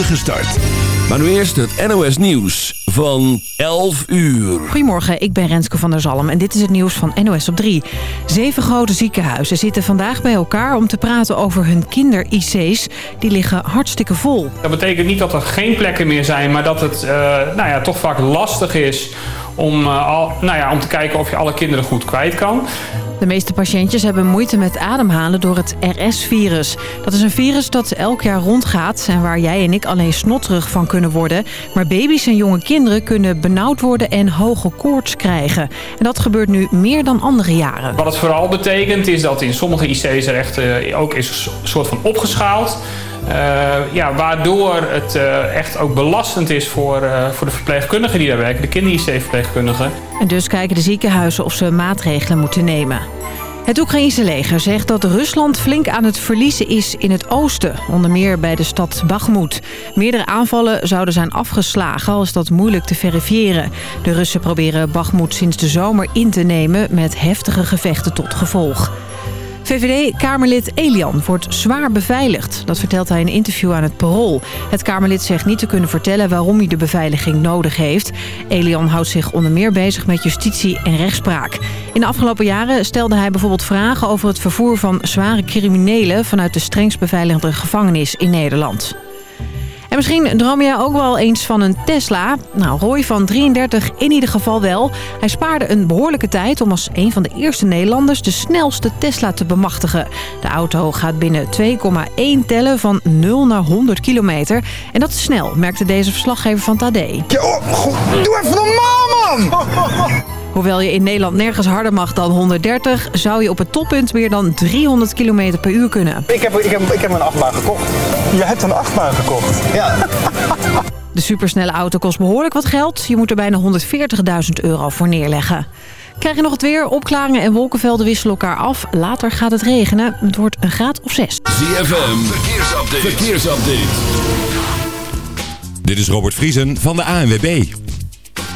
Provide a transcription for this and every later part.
spoedige start. Maar nu eerst het NOS Nieuws van 11 uur. Goedemorgen, ik ben Renske van der Zalm en dit is het nieuws van NOS op 3. Zeven grote ziekenhuizen zitten vandaag bij elkaar om te praten over hun kinder-IC's. Die liggen hartstikke vol. Dat betekent niet dat er geen plekken meer zijn, maar dat het uh, nou ja, toch vaak lastig is om, al, nou ja, om te kijken of je alle kinderen goed kwijt kan. De meeste patiëntjes hebben moeite met ademhalen door het RS-virus. Dat is een virus dat elk jaar rondgaat en waar jij en ik alleen snotterig van kunnen worden. Maar baby's en jonge kinderen kunnen benauwd worden en hoge koorts krijgen. En dat gebeurt nu meer dan andere jaren. Wat het vooral betekent is dat in sommige IC's er echt uh, ook is een soort van opgeschaald. Uh, ja, waardoor het uh, echt ook belastend is voor, uh, voor de verpleegkundigen die daar werken, de kinder-IC-verpleegkundigen. En dus kijken de ziekenhuizen of ze maatregelen moeten nemen. Het Oekraïense leger zegt dat Rusland flink aan het verliezen is in het oosten. Onder meer bij de stad Bakhmut. Meerdere aanvallen zouden zijn afgeslagen, al is dat moeilijk te verifiëren. De Russen proberen Bakhmut sinds de zomer in te nemen met heftige gevechten tot gevolg. VVD-Kamerlid Elian wordt zwaar beveiligd. Dat vertelt hij in een interview aan het Parool. Het Kamerlid zegt niet te kunnen vertellen waarom hij de beveiliging nodig heeft. Elian houdt zich onder meer bezig met justitie en rechtspraak. In de afgelopen jaren stelde hij bijvoorbeeld vragen over het vervoer van zware criminelen... vanuit de strengst beveiligde gevangenis in Nederland. En misschien droom jij ook wel eens van een Tesla. Nou, Roy van 33 in ieder geval wel. Hij spaarde een behoorlijke tijd om als een van de eerste Nederlanders... de snelste Tesla te bemachtigen. De auto gaat binnen 2,1 tellen van 0 naar 100 kilometer. En dat is snel, merkte deze verslaggever van Tadé. Ja, oh, doe even normaal, man! Hoewel je in Nederland nergens harder mag dan 130... zou je op het toppunt meer dan 300 km per uur kunnen. Ik heb, ik heb, ik heb een achtbaan gekocht. Je hebt een achtbaan gekocht? Ja. De supersnelle auto kost behoorlijk wat geld. Je moet er bijna 140.000 euro voor neerleggen. Krijg je nog het weer? Opklaringen en wolkenvelden wisselen elkaar af. Later gaat het regenen. Het wordt een graad of 6. ZFM, verkeersupdate. verkeersupdate. Dit is Robert Vriesen van de ANWB.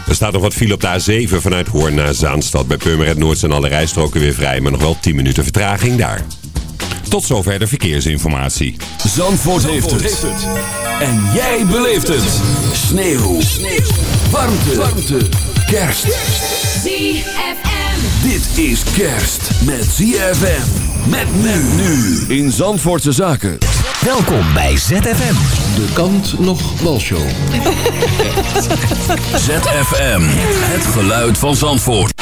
Er staat nog wat file op de A7 vanuit Hoorn naar Zaanstad. Bij Purmerend Noord zijn alle rijstroken weer vrij, maar nog wel 10 minuten vertraging daar. Tot zover de verkeersinformatie. Zandvoort, Zandvoort heeft, het. En jij beleeft het. Sneeuw. Sneeuw. Warmte. Warmte. Kerst. ZFM. Dit is kerst met ZFM. Met men nu in Zandvoortse Zaken. Welkom bij ZFM. De kant nog walshow. ZFM. Het geluid van Zandvoort.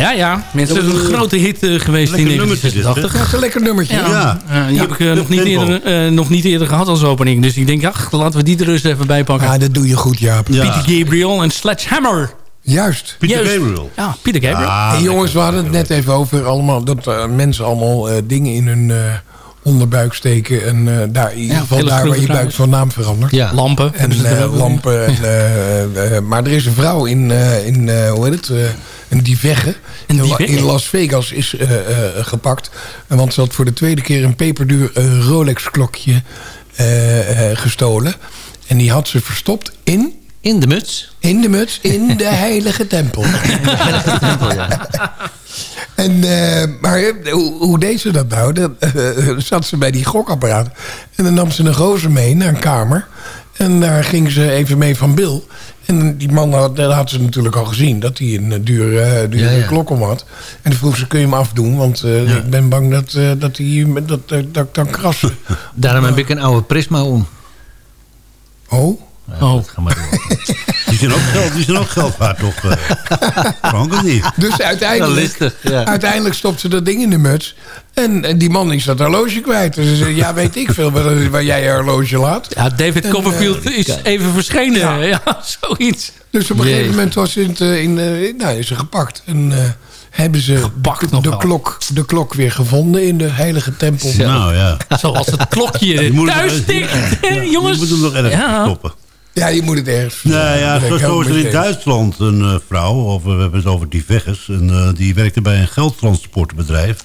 Ja, ja. Mensen, het is een grote hit eh, geweest in Lekker nummertje dit, 1986. Dat is een lekker nummertje. Ja, Ja. Eh, die heb ik eh, nog, niet eerder, eh, nog niet eerder gehad als opening. Dus ik denk, ach, laten we die er eens even bij pakken. Ja, dat doe je goed, Jaap. Ja. Peter Gabriel en Sledgehammer. Juist. Pieter Juist. Gabriel. Ja, Peter Gabriel. Ah, Hey, jongens, we hadden het net even over allemaal, dat eh, mensen allemaal eh, dingen in hun eh, onderbuik steken. En eh, daar, in ieder geval daar waar je buik van naam verandert. Ja. Lampen. En eh, lampen. En, eh, maar er is een vrouw in, in hoe heet het, een divegge. In? In Las Vegas is gepakt. En Want ze had voor de tweede keer een peperduur Rolex klokje gestolen. En die had ze verstopt in... In de muts. In de muts, in de heilige tempel. En, eh, maar eh, hoe, hoe deed ze dat nou? Dan eh, zat ze bij die gokapparaat. En dan nam ze een gozer mee naar een kamer. En daar ging ze even mee van Bill. En die man had, dat had ze natuurlijk al gezien. Dat hij een dure, dure Ja, ja. klok om had. En toen vroeg ze, kun je hem afdoen? Want ik ben bang dat, dat, hij, dat, dat, dat ik dan kras. Daarom heb ik een oude Prisma om. Oh? Oh. Ga maar door. Die zijn ook geld, die zijn ook geld waard, toch? eh? Frank, of niet? Dus uiteindelijk, listig, ja. uiteindelijk stopt ze dat ding in de muts. En, en die man is dat horloge kwijt. Dus ze zei, ja, weet ik veel waar, waar jij je horloge laat. Ja, David En, Copperfield eh, is even verschenen. Ja. Ja, zoiets. Dus op een gegeven moment was in, het, eh, in, eh, nou, is ze gepakt. En eh, hebben ze Gepakt de, klok, de klok weer gevonden in de heilige tempel. Nou ja. Zoals het klokje moet het thuis nog- stikt. Je Jongens. moet hem nog ergens Ja. stoppen. Ja, je moet het ergens Nou ja, zo, is er in eens. Duitsland een eh, vrouw, of we hebben het over die Veggers, en eh, die werkte bij een geldtransportbedrijf.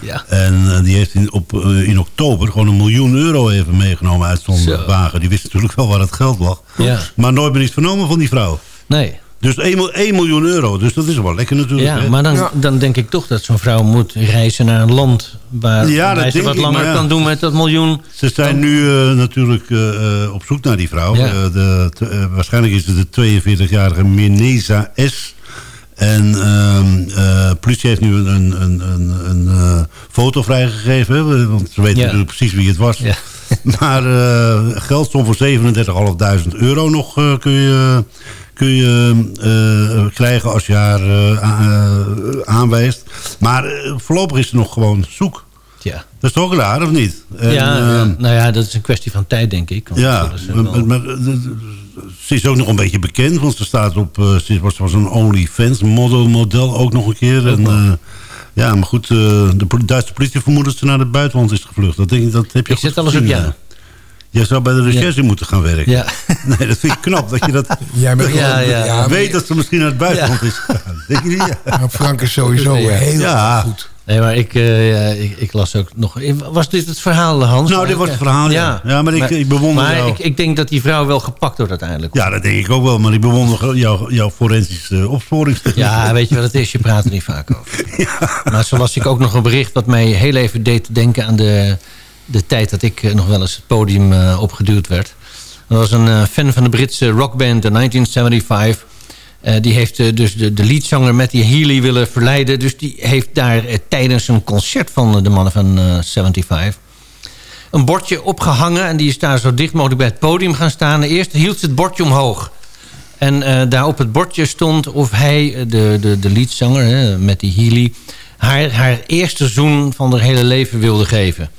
Ja. En eh, die heeft in, op, eh, in oktober gewoon een miljoen euro even meegenomen uit zo'n Zo. wagen. Die wist natuurlijk wel waar het geld lag. Ja. Maar nooit meer iets vernomen van die vrouw. Nee. Dus 1, mil- 1 miljoen euro, dus dat is wel lekker natuurlijk. Ja, hè? maar dan, Ja. dan denk ik toch dat zo'n vrouw moet reizen naar een land... waar Ja, dat ze wat ik, langer ja. kan doen met dat miljoen. Ze zijn nu eh, natuurlijk eh, eh, op zoek naar die vrouw. Ja. Eh, de, waarschijnlijk is het de 42-jarige Meneza S. En ehm eh, politie heeft nu een, een, een, een, een eh, foto vrijgegeven. hè, Want ze weten Ja. natuurlijk precies wie het was. Ja. Maar eh geldsom voor 37.500 euro nog eh, kun je, kun je eh, krijgen als je haar eh, eh, aanwijst. Maar eh, voorlopig is ze nog gewoon zoek. Ja. Dat is toch raar, of niet? En, ja, eh, nou ja, dat is een kwestie van tijd, denk ik. Ja, maar, wel- maar, eh, ze is ook nog een beetje bekend, want ze staat op, eh, ze was, was een OnlyFans model, model ook nog een keer. En, eh, ja, maar goed, eh, de Duitse politie vermoedt dat ze naar het buitenland is gevlucht. Dat, denk ik, dat heb je Ik zet alles op ja. Jij zou bij de recherche moeten gaan werken. Ja. Nee, dat vind ik knap, dat je dat Jij bent Ja, maar- weet dat ze misschien naar het buitenland is gegaan. Denk je niet? Ja. maar Frank is sowieso Ja. heel Ja. goed. Nee, maar ik, eh, ik, ik las ook nog... Was dit het verhaal, Hans? Nou, dit was het verhaal, ja. Ja, maar ik- ik bewonder Maar jou. ik, ik denk dat die vrouw wel gepakt wordt uiteindelijk. ja, dat denk ik ook wel, maar ik bewonder jouw, jouw forensische opsporingstechniek. Ja, weet je wat het is? Je praat er niet vaak over. Maar zo las ik ook nog een bericht wat mij heel even deed te denken aan de, de tijd dat ik eh, nog wel eens het podium eh, opgeduwd werd. Dat was een eh, fan van de Britse rockband de 1975. Eh, die heeft dus de, de leadzanger Matty Healy willen verleiden. Dus die heeft daar tijdens een concert van de mannen van eh 75 een bordje opgehangen. En die is daar zo dicht mogelijk bij het podium gaan staan. Eerst hield ze het bordje omhoog. En daar op het bordje stond of hij, de, de, de leadzanger die Healy... Haar, haar eerste zoen van haar hele leven wilde geven.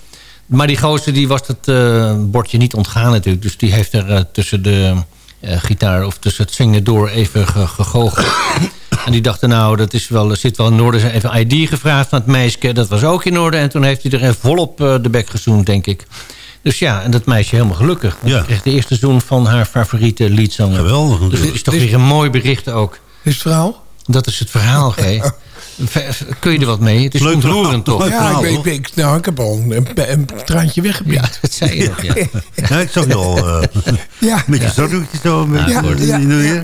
Maar die gozer die was het eh, bordje niet ontgaan natuurlijk. Dus die heeft er eh, tussen de eh, gitaar of tussen het zingen door even ge gegoocheld. En die dachten, nou, dat is wel, zit wel in orde. Ze heeft even ID gevraagd van het meisje. Dat was ook in orde. En toen heeft hij er even volop eh, de bek gezoend, denk ik. Dus ja, en dat meisje helemaal gelukkig. Ja. Ze kreeg de eerste zoen van haar favoriete liedzanger. Geweldig Dus natuurlijk. het is toch weer een mooi bericht ook. Is het verhaal? Dat is het verhaal, G. Kun je er wat mee? Het is Leuk ontroerend, toch? Ja, ik, weet- hoor. ik, weet- nou, ik heb al een, een, een traantje Ja, dat zei je nog, ja. Ja, ik zag je al eh, Ja, met je zakdoekje zo. Met, Ja, ja,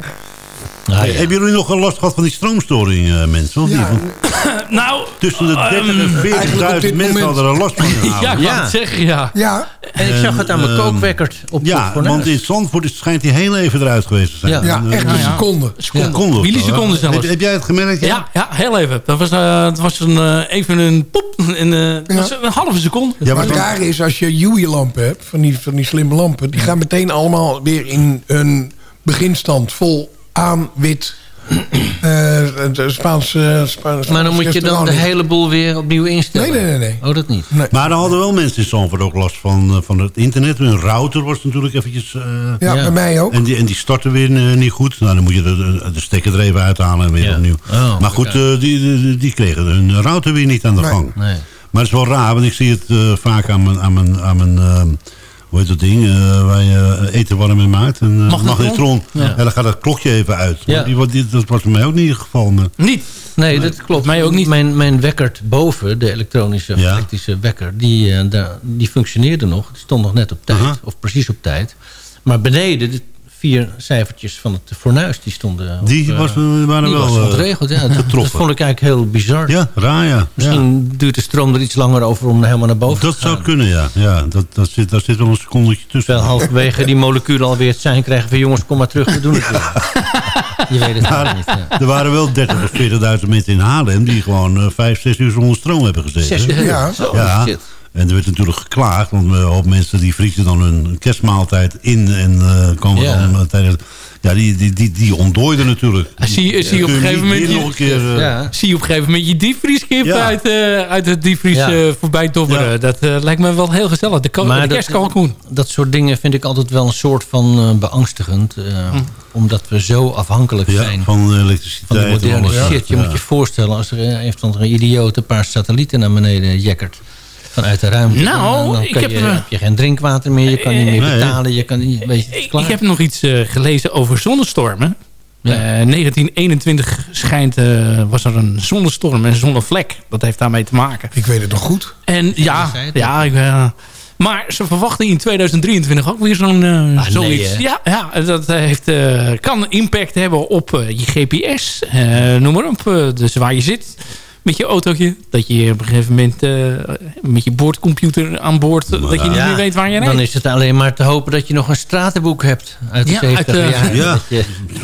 de ja. Nou. Hebben jullie nog last gehad van die stroomstoring, eh, mensen? Of? Ja, Nou, tussen de 30 en eigenlijk op dit 40.000 mensen hadden er last van. ja, ik Ja. het zeggen, ja. ja, En ik zag het aan mijn ehm, kookwekker op Ja, want in Zandvoort schijnt hij heel even eruit geweest te zijn. Ja. ja, En, echt eh, een ja. seconde. seconde Milliseconden zelfs. Heb, heb jij het gemerkt? Ja, ja, heel even. Dat was, eh, dat was een, eh, even een pop. En, eh, was een halve seconde. Ja, Maar maar het rare is, als je Huey-lampen hebt, van die, van die slimme lampen... die gaan meteen allemaal weer in een beginstand vol aan wit. Eh, de Spaanse, Spaanse Maar dan moet je dan de niet. hele boel weer opnieuw instellen. Nee, nee, nee. nee. Oh, dat niet. Maar dan hadden wel mensen in Zandvoort ook last van, eh, van het internet. Hun router was natuurlijk eventjes... eh, Ja, Ja. bij mij ook. En die, en die startte weer niet goed. Nou, dan moet je de, de, de stekker er even uithalen en weer Ja. opnieuw. Oh, maar goed, eh, die, die, die kregen hun router weer niet aan de Nee. gang. Nee. Maar het is wel raar, want ik zie het eh, vaak aan mijn... Aan mijn, aan mijn ehm, hoe heet dat ding? eh, waar je eh, eten warm in maakt. Een eh, Magnetron? magnetron. Ja. En dan gaat dat klokje even uit. Ja. Die, dat was bij mij ook niet het geval. Maar, Niet. Nee, dat klopt. Mij ook niet. Mijn, mijn wekker boven, de elektronische Ja. elektrische wekker, die, eh, daar, die functioneerde nog. Die stond nog net op tijd, of precies op tijd. Maar beneden, de vier cijfertjes van het fornuis, die stonden... op, die eh, was, eh, waren die wel was eh, ontregeld, ja. Dat, dat vond ik eigenlijk heel bizar. Ja, raar ja. Misschien duurt de stroom er iets langer over om helemaal naar boven Dat te gaan. zou kunnen, ja. ja dat, dat zit, daar zit wel een secondetje tussen. Terwijl halverwege die moleculen alweer het zijn krijgen van... jongens, kom maar terug, we doen het weer. Je weet het Maar niet. Ja. er waren wel 30 of 40.000 mensen in Haarlem... die gewoon eh, vijf, zes uur zonder stroom hebben gezeten. Zes uur. Ja. Zo, Ja, shit. En er werd natuurlijk geklaagd. Want een hoop mensen die vriezen dan hun kerstmaaltijd in... en eh, komen Ja. dan eh, tijdens... Ja, die, die, die, die ontdooiden natuurlijk. Zie, je- zie je op een gegeven moment... je- keer... Ja. Zie je op een gegeven moment je diepvrieskip Ja. uit, eh, uit het diepvries Ja. voorbij dobberen. Ja. Dat eh, lijkt me wel heel gezellig. De, Maar de dat- kerstkalkoen. Dat soort dingen vind ik altijd wel een soort van eh, beangstigend. eh, Omdat we zo afhankelijk ja, zijn van van elektriciteit. de moderne en alles. shit. Je Ja. moet je voorstellen als er een of andere idioot een paar satellieten naar beneden jekkert. Vanuit de ruimte. Nou, dan, ik kan heb, je, eh, heb je geen drinkwater meer. Je kan niet meer Nee. betalen. Je kan niet, weet je, Ik, klaar. ik heb nog iets eh, gelezen over zonnestormen. Ja. Eh, 1921 schijnt, eh, was er een zonnestorm en een zonnevlek. Dat heeft daarmee te maken. Ik weet het nog goed. En ja, ja ik, eh, maar ze verwachten in 2023 ook weer zo'n eh, Ah, zoiets. ja, ja, dat heeft, eh, kan impact hebben op eh, je GPS. eh, noem maar op. eh, dus waar je zit met je autootje. Dat je op een gegeven moment eh, met je boordcomputer aan boord... dat je niet Ja, meer weet waar je rijdt. Dan is het alleen maar te hopen dat je nog een stratenboek hebt uit de Ja, 70 uit jaar. Ja. Je 10.000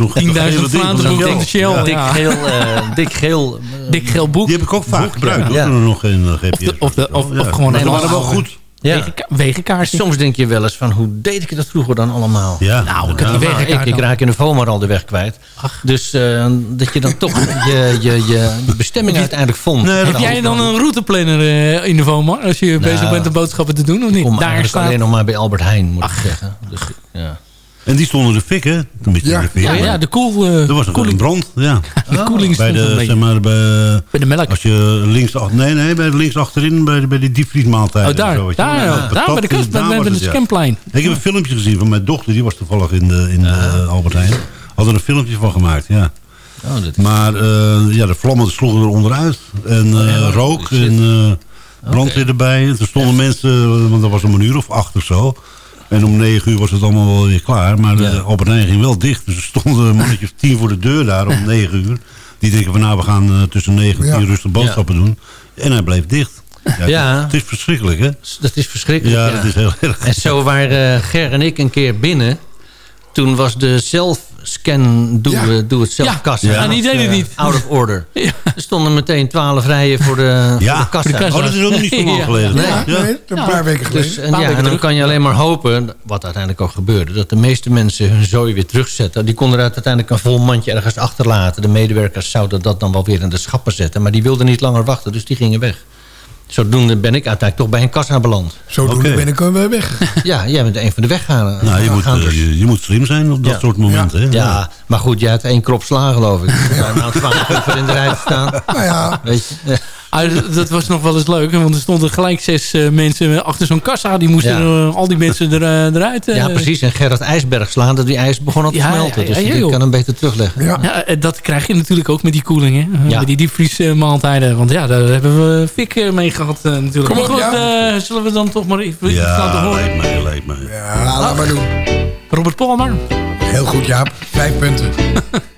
Vlaanderen Ja. van de Shell. dik ja. geel, eh, dik geel eh, Dik geel boek. Die heb ik ook vaak gebruikt. Ja. nog eh, Of de- of of- of gewoon waren wel goed. Ja. Wegen- Wegenkaartje. Soms denk je wel eens van, hoe deed ik dat vroeger dan allemaal? Ja. Nou, ik Ja. Maar wegenkaart ik, raak in de FOMAR al de weg kwijt. Dus eh, dat je dan toch je, je, je, bestemming uiteindelijk vond. Nee, dat Heb jij dan een routeplanner eh, in de VOMA? Als je bezig bent om boodschappen te doen of niet? Kom Daar eigenlijk staat... alleen nog maar bij Albert Heijn, moet ik zeggen. Dus, ja. En die stonden de fik, hè? Ja. de fik. Ja, ja, de koel... eh, Er was een brand, ja. de koeling Bij de, zeg maar, bij, Bij de melk. als je links, ach- nee, nee, bij links achterin, bij, de- bij die diepvriesmaaltijd. Oh, daar. en zo, weet je daar, wel. ja. Ja, daar bij de kast, bij, bij de het, ja. scamplein. Ik heb een filmpje gezien van mijn dochter, die was toevallig in de, in de Albert Heijn. Had er een filmpje van gemaakt, ja. Oh, dat is- Maar eh, ja, de vlammen sloegen er onderuit. En Oh, eh, rook en eh brandweer erbij. En er stonden mensen, want dat was om een uur of acht of zo. En om negen uur was het allemaal wel weer klaar. Maar Ja. de Albert Heijn ging wel dicht. Dus er stonden een mannetje of tien voor de deur daar om negen uur. Die denken van nou, we gaan eh, tussen negen en Ja. tien rustig boodschappen doen. En hij bleef dicht. Ja, Ja. Het, is verschrikkelijk, hè? dat is verschrikkelijk. Ja, ja. dat is heel erg. En zo waren Ger en ik een keer binnen. Toen was de zelfscan doe, Ja. doe het zelf Ja, kassa. ja, en die deden het niet. Out of order. Ja. Er stonden meteen twaalf rijen voor de, voor de Ja, kassa. oh, dat is ook nog niet zo lang Ja. geleden. Nee. Ja. Nee, een paar weken geleden. Dus, en, Paar ja, weken en dan terug. kan je alleen maar hopen, wat uiteindelijk ook gebeurde... dat de meeste mensen hun zooi weer terugzetten. Die konden er uiteindelijk een vol mandje ergens achterlaten. De medewerkers zouden dat dan wel weer in de schappen zetten. Maar die wilden niet langer wachten, dus die gingen weg. Zodoende ben ik uiteindelijk toch bij een kassa beland. Zodoende Oké. ben ik er weer weg. Ja, jij bent een van de weggaanders. Nou, je moet, eh, je, je moet slim zijn op dat Ja. soort momenten. Hè? Ja, maar goed, jij had één krop sla, geloof ik. Ja. Nou, twaalf uur in de rij te staan. Nou ja, Weet je? Ja. Ah, dat- was nog wel eens leuk. hè, Want er stonden gelijk zes eh, mensen achter zo'n kassa. Die moesten Ja. eh, al die mensen er, eh, eruit... Ja, precies. En Gerard IJsberg slaan, dat die ijs begon al te Ja, smelten. ja, Dus ja, die joh. kan hem beter terugleggen. ja. Ja, dat krijg je natuurlijk ook met die koeling, hè? Ja. Met die diepvriesmaaltijden. Want ja, daar hebben we fik mee gehad eh, natuurlijk. Kom op, maar goed, ja. eh, zullen we dan toch maar even iets laten Ja, horen? lijkt mij, lijkt mij. ja laat maar doen. Robert Palmer. Heel goed, Jaap. Vijf punten.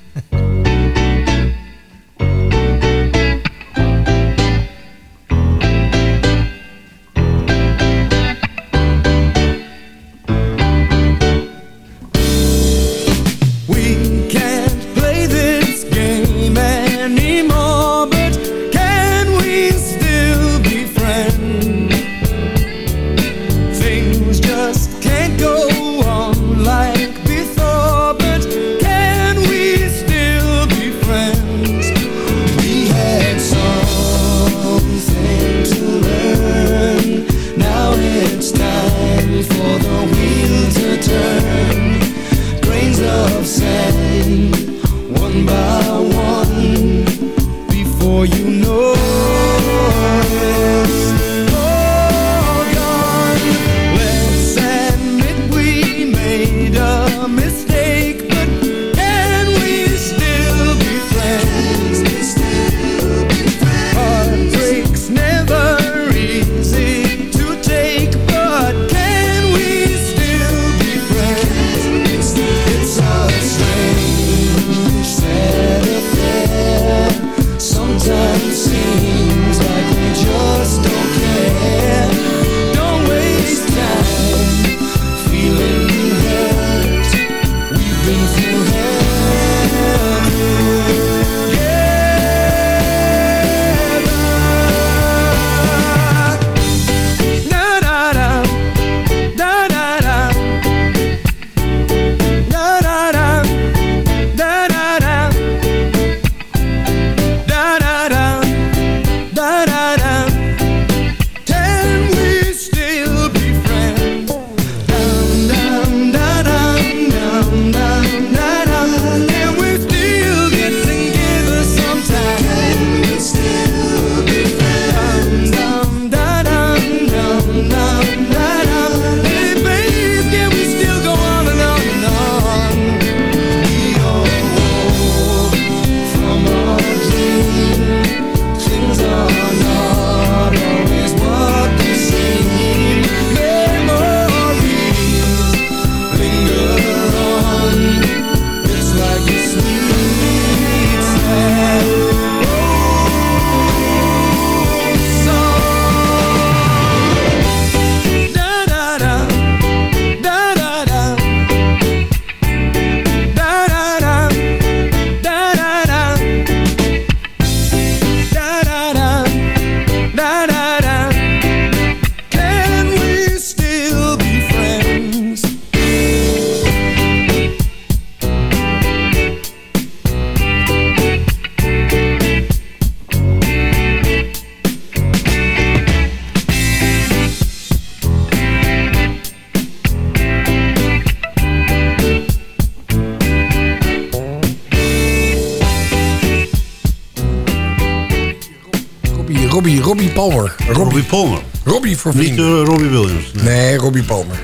voor Niet vrienden. eh, Robbie Williams. Nee, Robbie Palmer.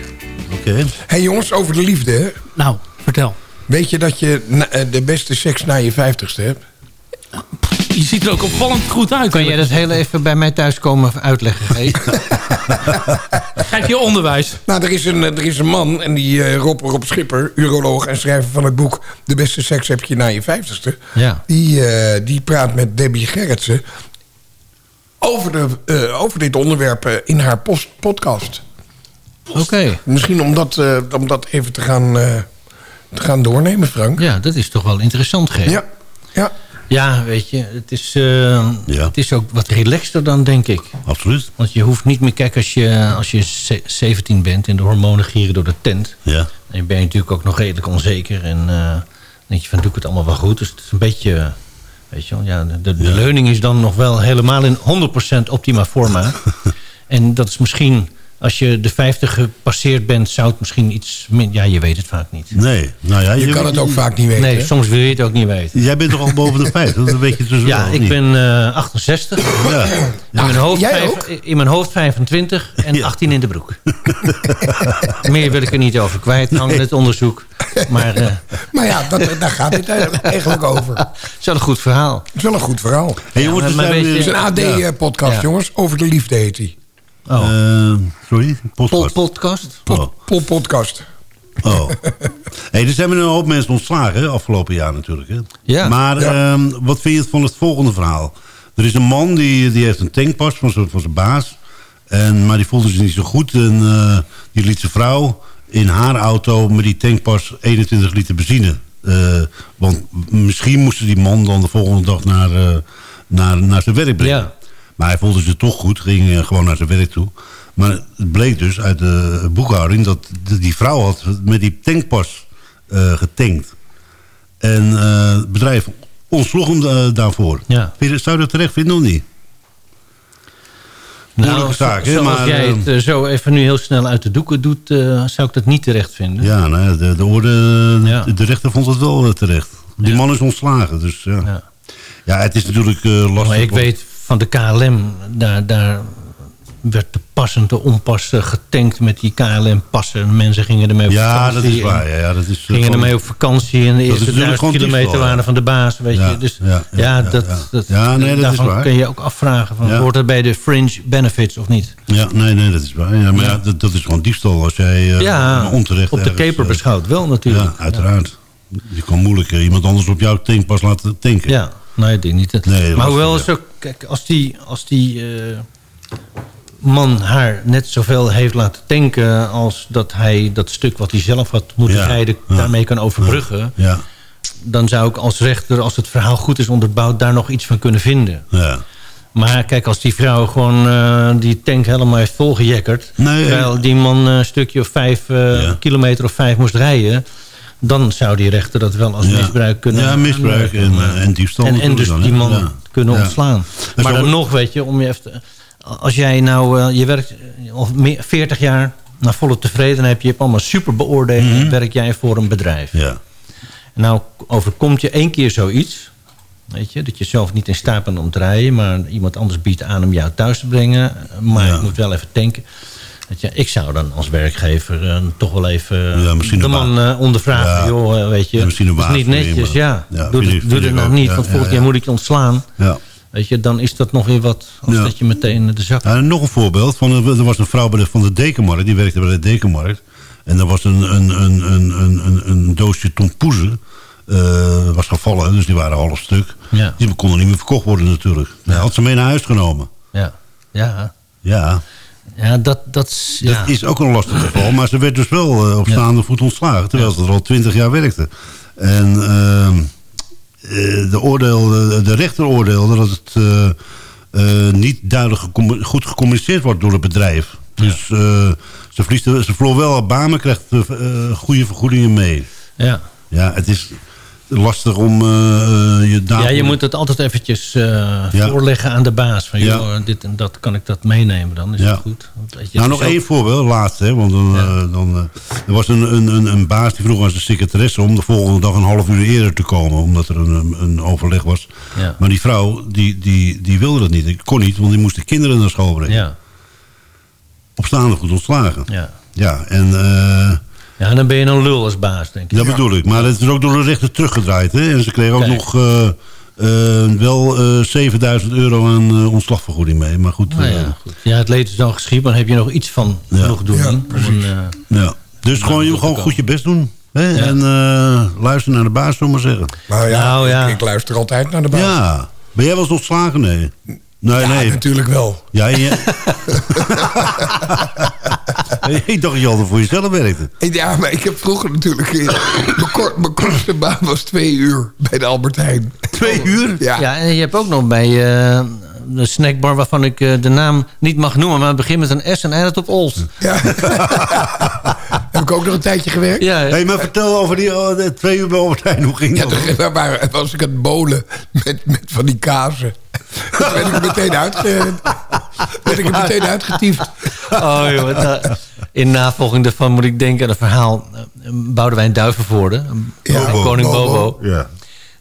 Oké. hey jongens, over de liefde. hè? Nou, vertel. Weet je dat je na- eh, de beste seks na je vijftigste hebt? Je ziet er ook opvallend goed uit. Kan jij dat heel even bij mij thuis komen uitleggen, G? Krijg je onderwijs. Nou, er is een, er is een man, en die eh, Rob, Rob Schipper, uroloog en schrijver van het boek... De beste seks heb je na je vijftigste. Ja. Die, eh, die praat met Debbie Gerritsen over, de, eh, over dit onderwerp eh, in haar post podcast. Oké. Misschien om dat, eh, om dat even te gaan, eh, te gaan doornemen, Frank. Ja, dat is toch wel interessant, G? Ja, ja. Ja, weet je, het is, eh, het is ook wat relaxter dan, denk ik. Absoluut. Want je hoeft niet meer, kijk, als je, als je ze- 17 bent en de hormonen gieren door de tent... Ja. en ben je natuurlijk ook nog redelijk onzeker en eh, dan denk je van, doe ik het allemaal wel goed? Dus het is een beetje, weet je wel, ja, de, de, de leuning is dan nog wel helemaal in 100% optima forma. en dat is misschien, als je de 50 gepasseerd bent, zou het misschien iets min... Ja, je weet het vaak niet. Nee. Nou ja, Je kan het ook vaak niet weten. Nee, hè? soms wil je het ook niet weten. Jij bent toch al boven de 50? Dat weet je dus Ja, wel, ik niet? ben eh 68. Ja. In, mijn hoofd jij vijf- ook? in mijn hoofd 25 en 18 in de broek. Meer wil ik er niet over kwijt, hangen het onderzoek. Maar eh, Maar ja, dat, daar gaat het eigenlijk over. Het het is wel een goed verhaal. is wel een goed verhaal. Hey, jongens, Ja, Het is een. AD-podcast, Ja. jongens. Over de liefde heet hij. Oh. Eh, sorry? Podcast. podcast? Oh. Podcast. Oh. hey, er zijn een hoop mensen ontslagen, hè, afgelopen jaar natuurlijk. Hè? Ja. Maar Ja. ehm, wat vind je van het volgende verhaal? Er is een man die, die heeft een tankpas van zijn, van zijn baas. En, maar die voelde zich niet zo goed. En eh, die liet zijn vrouw in haar auto met die tankpas 21 liter benzine. Eh, want misschien moest die man dan de volgende dag naar, naar, naar zijn werk brengen. Ja. Maar hij voelde zich toch goed, ging eh, gewoon naar zijn werk toe. Maar het bleek dus uit de boekhouding dat die vrouw had met die tankpas eh, getankt. En eh, het bedrijf ontsloeg hem daarvoor. Ja. Zou je dat terecht vinden of niet? Moeilijke zaak, hè, maar, jij het zo even nu heel snel uit de doeken doet... zou ik dat niet terecht vinden. Ja, nou de, de, orde, Ja. de, rechter vond het wel terecht. Die Ja. man is ontslagen, dus ja. Ja, Ja, het is natuurlijk lastig. Maar ik weet van de KLM, daar, daar werd de passend de onpas eh, getankt met die KLM-passen. Mensen gingen ermee op Ja, vakantie. dat is waar. Ja, ja, dat is, eh, Gingen ermee op vakantie en de Dat eerste duizend kilometer waren ja. van de baas. Weet je. Dus ja, dat, ja. dat, Ja, nee, dat is daarvan waar. kun je ook afvragen. Van. Hoort het bij de fringe benefits of niet? Ja, nee, nee, dat is waar. Ja, maar ja, dat, dat is gewoon diefstal als jij eh, ja, onterecht op de keper eh, beschouwd wel natuurlijk. Ja, uiteraard. Je kan moeilijk iemand anders op jouw tankpas laten tanken. Ja, nee, ik denk niet. Dat. Nee, maar hoewel is ook, kijk, als die, als die eh, man haar net zoveel heeft laten tanken als dat hij dat stuk wat hij zelf had moeten Ja, rijden, ja. daarmee kan overbruggen, Ja, dan zou ik als rechter, als het verhaal goed is onderbouwd, daar nog iets van kunnen vinden. ja. Maar kijk, als die vrouw gewoon eh, die tank helemaal heeft volgejekkerd... Nee, terwijl die man een stukje of vijf eh, kilometer of vijf moest rijden... dan zou die rechter dat wel als Ja. misbruik kunnen Ja, misbruik en, en diefstal En, en dus dan, die man Ja. Kunnen Ja. ontslaan. Maar dan nog, weet je, om je even... te- Als jij nou, eh, je werkt eh, al meer- 40 jaar naar volle tevredenheid... je hebt allemaal super beoordeling, werk jij voor een bedrijf. Mhm. Ja. Nou overkomt je één keer zoiets... Weet je, dat je zelf niet in staat bent om te rijden... maar iemand anders biedt aan om jou thuis te brengen. Maar Ja. ik moet wel even tanken. Ik zou dan als werkgever eh, toch wel even Ja, misschien de man eh, ondervragen. Ja. Joh, eh, weet je, Ja, misschien een dat is niet netjes. Ja, doe, het- doe nog ook. niet, want volgend ja. jaar moet ik je ontslaan. Ja. Weet je, dan is dat nog weer wat als dat je meteen de zak... En nog een voorbeeld. Van, er was een vrouw bij de, van de Dekenmarkt. Die werkte bij de Dekenmarkt. En er was een, een, een, een, een, een, doosje tompoezen. eh was gevallen, dus die waren half stuk. Ja. Die konden niet meer verkocht worden natuurlijk. Hij had ze mee naar huis genomen. Ja, ja. Ja, ja dat, dat, is- ja. dat is ook een lastig geval. Maar ze werd dus wel eh, op Ja. staande voet ontslagen. Terwijl ze er al twintig jaar werkte. En ehm, eh, de, oordeel, de, rechter oordeelde dat het eh, niet duidelijk goed gecommuniceerd wordt door het bedrijf. Dus ze, verliest, de- ze verloor wel maar krijgt goede vergoedingen mee. ja. Ja, het is lastig om eh, eh, je daar... Ja, je moet het altijd eventjes eh, Ja. voorleggen aan de baas. Van, Ja. dit en dat kan ik dat meenemen, dan is Ja. het goed. Want, je, Nou, nog één voorbeeld, laatste. Hè, want dan, dan, er was een, een, een, een baas die vroeg aan zijn secretaresse... om de volgende dag een half uur eerder te komen. Omdat er een, een overleg was. Maar die vrouw, die, die, die wilde dat niet. Ik kon niet, want die moest de kinderen naar school brengen. Ja, Op staande goed ontslagen. ja. Ja, en ja, dan ben je een lul als baas, denk ik. dat bedoel ik. Maar het is ook door de rechter teruggedraaid. Hè? En ze kreeg ook Kijk. nog eh, eh, wel eh 7000 euro aan ontslagvergoeding mee. Maar goed, Nou eh, ja, goed. ja, het leed is dan geschied, maar dan heb je nog iets van Ja. genoegdoening. Ja, een, eh, ja. Dus gewoon, je gewoon goed je best doen. Hè? En eh luister naar de baas, zullen we maar zeggen. Nou ja, Nou ja. Ik, ik luister altijd naar de baas. Ja. Ben jij wel eens ontslagen? Nee. Nee, Ja, nee. natuurlijk wel. Ja, je... ik dacht dat je altijd voor jezelf werkte. Ja, maar ik heb vroeger natuurlijk... in- Mijn, kort, mijn kortste baan was twee uur bij de Albert Heijn. Twee uur? Ja. ja, en je hebt ook nog bij eh, de snackbar waarvan ik eh, de naam niet mag noemen... maar het begint met een S en eindigt op Ols. Ja. heb ik ook nog een tijdje gewerkt. Ja, hey, maar vertel over die oh, de twee uur bij Albert Heijn. Hoe ging Ja, dat? was ik aan het bolen met, met van die kazen. Toen ben ik er meteen, uitge, ben ik er meteen uitgetiefd. Oh, joh, nou, in navolging daarvan moet ik denken aan een verhaal. eh, Boudewijn Duivenvoorde, Ja, koning Bobo. Bobo. Ja.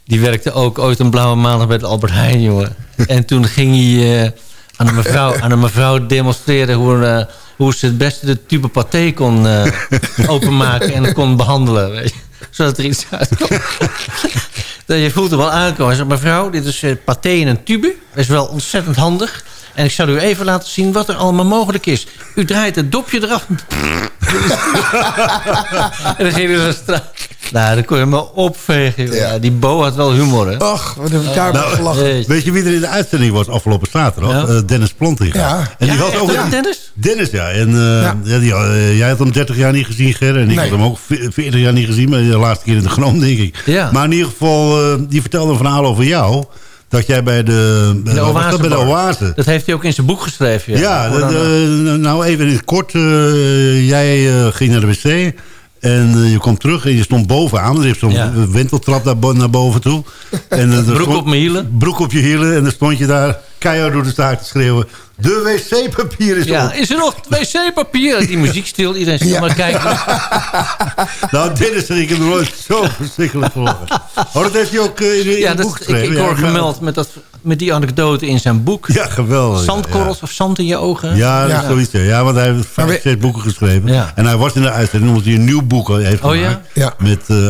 Die werkte ook ooit een blauwe maandag bij de Albert Heijn, jongen. En toen ging hij eh, aan, een mevrouw, aan een mevrouw demonstreren... hoe, eh, hoe ze het beste de tube paté kon eh, openmaken en kon behandelen. Weet je. Zodat er iets uitkwam. Je voelt hem wel aankomen. Mevrouw, dit is eh, paté in een tube. Dat is wel ontzettend handig. En ik zal u even laten zien wat er allemaal mogelijk is. U draait het dopje eraf. en dan ging hij zo straat. Nou, dan kon je me opvegen. Ja. Ja, die Bo had wel humor, hè? Och, wat heb ik daar Nou, nou, gelachen. Jeetje. Weet je wie er in de uitzending was afgelopen zaterdag? Ja. Eh, Dennis Plantinga. Ja. En die Ja, had echt, ook... Dennis? Dennis, ja. En, eh, Ja. ja, die, eh, jij had hem 30 jaar niet gezien, Ger. En ik Nee. had hem ook ve- 40 jaar niet gezien. Maar de laatste keer in de Groom, denk ik. Ja. Maar in ieder geval, eh, die vertelde een verhaal over jou. Dat jij bij de... was dat? Oase Bij de. Oase. Dat heeft hij ook in zijn boek geschreven. Ja, Ja, de- de- nou even in het kort. eh, jij eh, ging naar de wc en eh, je komt terug en je stond bovenaan. Er heeft zo'n Ja. wenteltrap naar, bo- naar boven toe. En, eh, Broek stond- op mijn hielen. Broek op je hielen en dan stond je daar keihard door de staart te schreeuwen. De wc-papier is Ja, op. is er nog wc-papier? Die muziek stil, iedereen stil maar kijken. Nou, Dennis, ik heb nooit zo verschrikkelijk gehoord. Oh, dat heeft hij ook eh, in, in Ja, het dat, boek ik, ik Ja, hoor ja. gemeld met, dat, met die anekdote in zijn boek. Ja, geweldig. Zandkorrels of zand in je ogen? Ja, dat is Ja. zoiets. Ja, want hij heeft vijf, zes boeken geschreven. Ja. En hij was in de uitzending omdat hij een nieuw boek heeft Oh, gemaakt. ja? Met eh,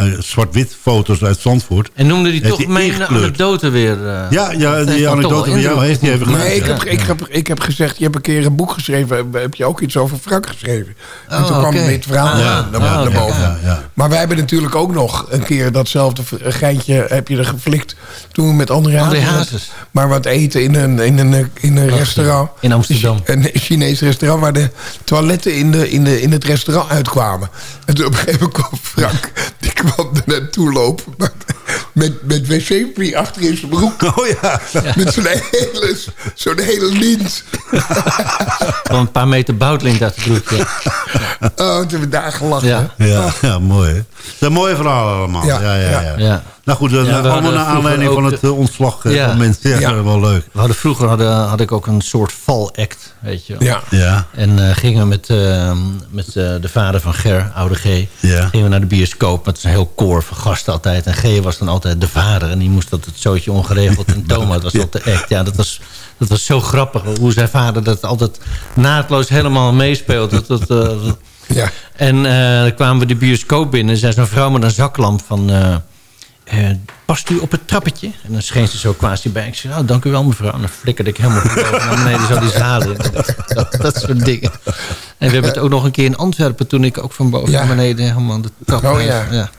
eh, zwart-wit foto's uit Zandvoort. En noemde hij Heeft toch hij mijn ingekleurd. anekdote weer? eh, Ja, ja die anekdote van jou heeft hij even Nee, gemaakt. ik heb, ik, heb, ik heb gezegd, je hebt een keer een boek geschreven. Heb je ook iets over Frank geschreven? en Oh, toen kwam oké. dit verhaal Ah, naar, ja. naar, Ah, boven. Ja, ja. Maar wij hebben natuurlijk ook nog een keer datzelfde geintje heb je er geflikt. Toen we met André André Hazes maar wat eten in een, in een, in een restaurant. In Amsterdam. Een Chinees restaurant waar de toiletten in, de, in, de, in het restaurant uitkwamen. En toen op een gegeven moment kwam Frank, die kwam er naartoe lopen. maar Met, met wc-papier achter in zijn broek. Oh ja. Met zo'n hele, zo'n hele lint. Van een paar meter boutlint uit de broek. Ja. Oh, toen hebben we daar gelachen. Ja. Ja, ja, mooi. hè. Dat zijn mooie verhalen allemaal. Ja, Ja, ja, ja. Nou goed, dat Ja, we allemaal naar aanleiding van het eh, ontslag eh, Ja. van mensen. Ja, Ja. wel leuk. We hadden, vroeger hadden, had ik ook een soort valact, weet je. Ja. Ja, En eh, gingen we met, eh, met eh, de vader van Ger, oude G... Ja. gingen we naar de bioscoop met een heel koor van gasten altijd. En G was dan altijd de vader. En die moest dat het zootje ongeregeld. En Thomas was altijd de act. Ja, dat was, dat was zo grappig. Hoe zijn vader dat altijd naadloos helemaal meespeelt. Dat, dat, eh, Ja. en eh, dan kwamen we de bioscoop binnen. En zei zo'n vrouw met een zaklamp van... eh, past u op het trappetje? En dan scheen ze zo quasi bij. Ik zei, oh, dank u wel mevrouw. En dan flikkerde ik helemaal van boven naar beneden zo die zaal in. Dat, dat, dat soort dingen. En we hebben het ook nog een keer in Antwerpen... toen ik ook van boven Ja. naar beneden helemaal de trap... Oh, ja.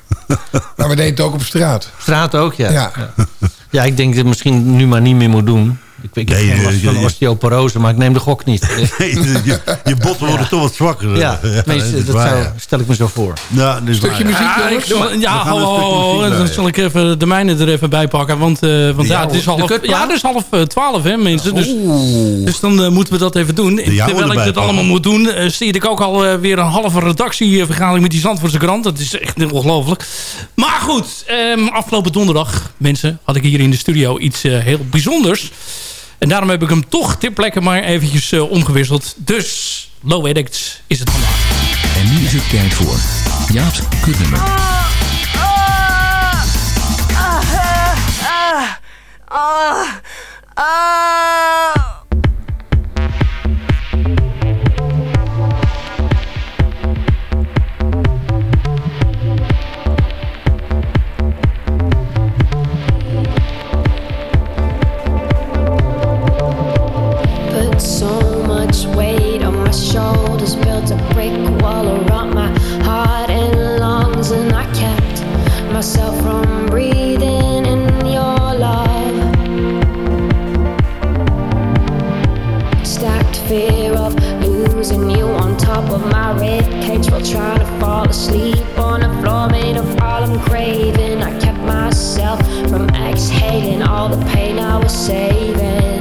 Maar we deden het ook op straat. Straat ook, ja. Ja. ja. Ja, ik denk dat ik misschien nu maar niet meer moet doen. Ik, ik heb Nee, geen je- last van je- osteoporose, maar ik neem de gok niet. Nee, je, je botten worden toch wat zwakker. Ja, tenminste, dat is dat waar, zou, ja. stel ik me zo voor. Ja, dat is Stukje muziek, Ja, jongens? ik ja, hallo, dan zal ik even de mijne er even bij pakken. Want, eh, want ja, het is half, ja, het is half eh, twaalf, hè, mensen. Dus, dus dan eh, moeten we dat even doen. Terwijl ik pakken. allemaal moet doen, eh zie ik ook al eh, weer een halve redactievergadering met die Zandvoortse krant. Dat is echt ongelooflijk. Maar goed, ehm, afgelopen donderdag, mensen, had ik hier in de studio iets eh, heel bijzonders. En daarom heb ik hem toch ter plekke maar eventjes eh, omgewisseld. Dus, Low Addicts is het vandaag. En nu is het tijd voor Jaap's kutnummer. Put exhaling all the pain I was saving.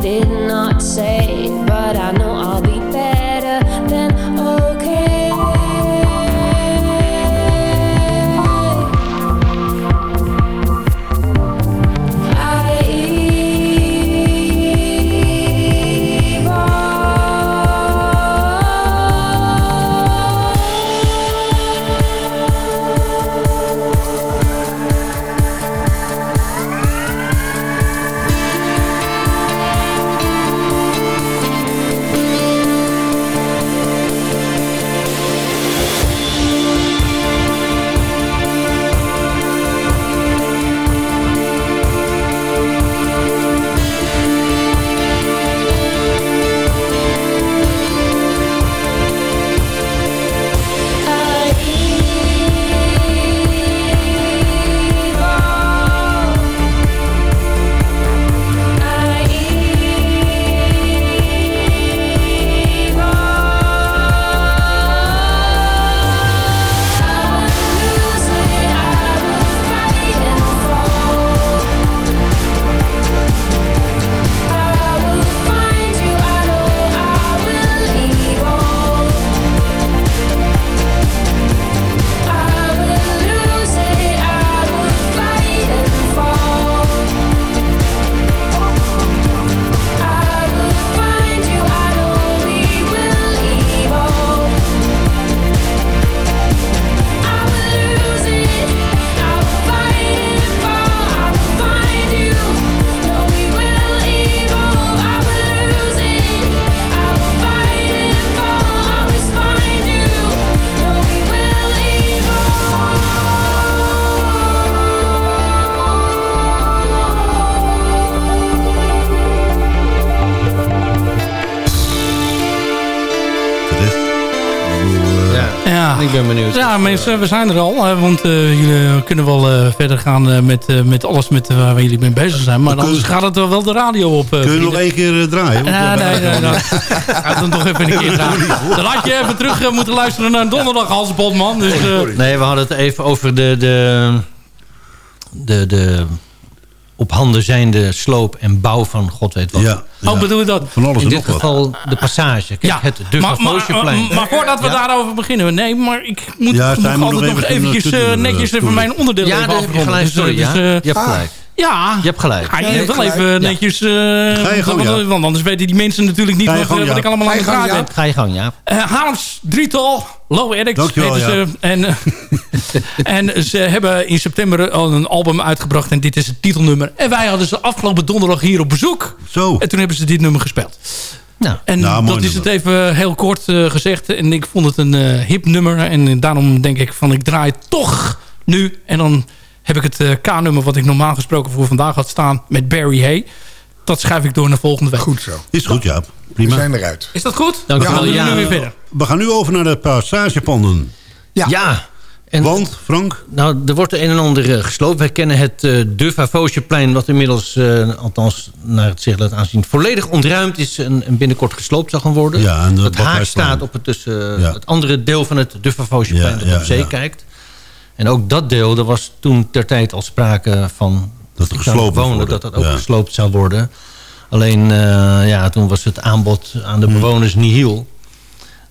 Did not ben benieuwd. Ja, mensen, we zijn er al. hè, want eh, jullie kunnen wel eh, verder gaan eh, met, eh, met alles met, waar jullie mee bezig zijn. Maar Dan anders gaat het wel wel de radio op. Kun je nog één keer draaien? Ja, nee, nee, nee. Ga het nog even een keer draaien. Dan had je even terug moeten luisteren naar donderdag, Halsbot, man. Dus, eh, Nee, we hadden het even over de, de, de, de op handen zijnde sloop en bouw van god weet wat. Ja, oh, bedoel je dat? Van alles In en dit nog wat. geval de passage. Kijk, het de maar, maar, Vervoosjeplein. maar voordat we Ja? daarover beginnen... Nee, maar ik moet Ja, altijd nog nog even eventjes eh, doen, netjes eh, even mijn onderdeel Ja, even daar heb je afronden. gelijk. Dus, Sorry, eh, ja. dus, eh, Je hebt gelijk. Ja. Je hebt gelijk. Ga je Ja, je wel even netjes... eh, Ga je gang, want, ja. want anders weten die mensen natuurlijk niet Ga je wat, gang, eh, wat ik allemaal aan je het praten ben. Ga je gang, ja. Eh Haarlems drietal, Low Addicts. Dankjewel, heten ja. ze. En, en ze hebben in september al een album uitgebracht. En dit is het titelnummer. En wij hadden ze afgelopen donderdag hier op bezoek. Zo. En toen hebben ze dit nummer gespeeld. Nou, En Nou, dat is nummer. het even heel kort eh, gezegd. En ik vond het een eh, hip nummer. En daarom denk ik van ik draai het toch nu. En dan heb ik het eh, K-nummer wat ik normaal gesproken voor vandaag had staan. Met Barry Hay. Dat schuif ik door naar volgende week. Goed zo. Is goed, ja. We Prima. zijn eruit. Is dat goed? Dank u Dan wel. gaan we Ja. nu weer verder. We gaan nu over naar de passagepanden. Ja. ja. En, Want, Frank? Nou, er wordt de een en ander eh, gesloopt. Wij kennen het eh De wat inmiddels, eh, althans naar het zich laat aanzien... volledig ontruimd is en, en binnenkort gesloopt zal gaan worden. Ja, en de het haak staat op het, tussen, Ja. het andere deel van het De Vavoosjeplein... Ja, dat ja, op zee ja. kijkt. En ook dat deel, er was toen ter tijd al sprake van... Dat het gesloopt wonen, dat dat ook Ja. gesloopt zou worden. Alleen, eh, ja, toen was het aanbod aan de Hmm. bewoners nihil.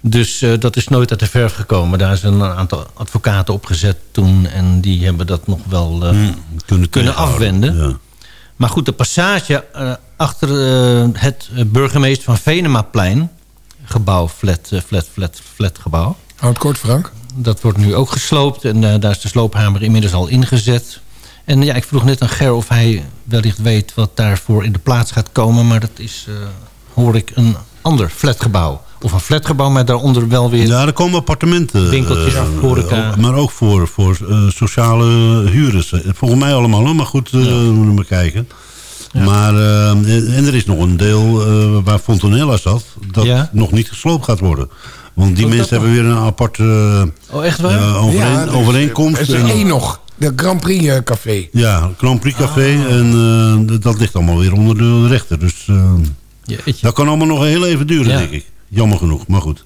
Dus eh, dat is nooit uit de verf gekomen. Daar zijn een aantal advocaten opgezet toen. En die hebben dat nog wel eh, Hm, kunnen, afwenden. Ja. Maar goed, de passage achter het burgemeester van Venemaplein... gebouw, flat, flat, flat, flat gebouw... Houd kort, Frank. Dat wordt nu ook gesloopt en eh, daar is de sloophamer inmiddels al ingezet. En ja, ik vroeg net aan Ger of hij wellicht weet wat daarvoor in de plaats gaat komen. Maar dat is, eh, hoor ik, een ander flatgebouw. Of een flatgebouw, maar daaronder wel weer... Ja, er komen appartementen. Winkeltjes, eh, horeca. eh, maar ook voor, voor sociale huurders. Volgens mij allemaal, maar goed, we moeten maar kijken. Maar, en er is nog een deel waar Fontanella zat... dat Ja? nog niet gesloopt gaat worden. Want die Ook mensen hebben weer een aparte eh, Oh, echt waar? eh, overeen- Ja, er is- overeenkomst. Er is er één nog. De Grand Prix eh, Café. Ja, Grand Prix Café. Ah. En eh, dat ligt allemaal weer onder de rechter. Dus eh, dat kan allemaal nog heel even duren, Ja. denk ik. Jammer genoeg, maar goed.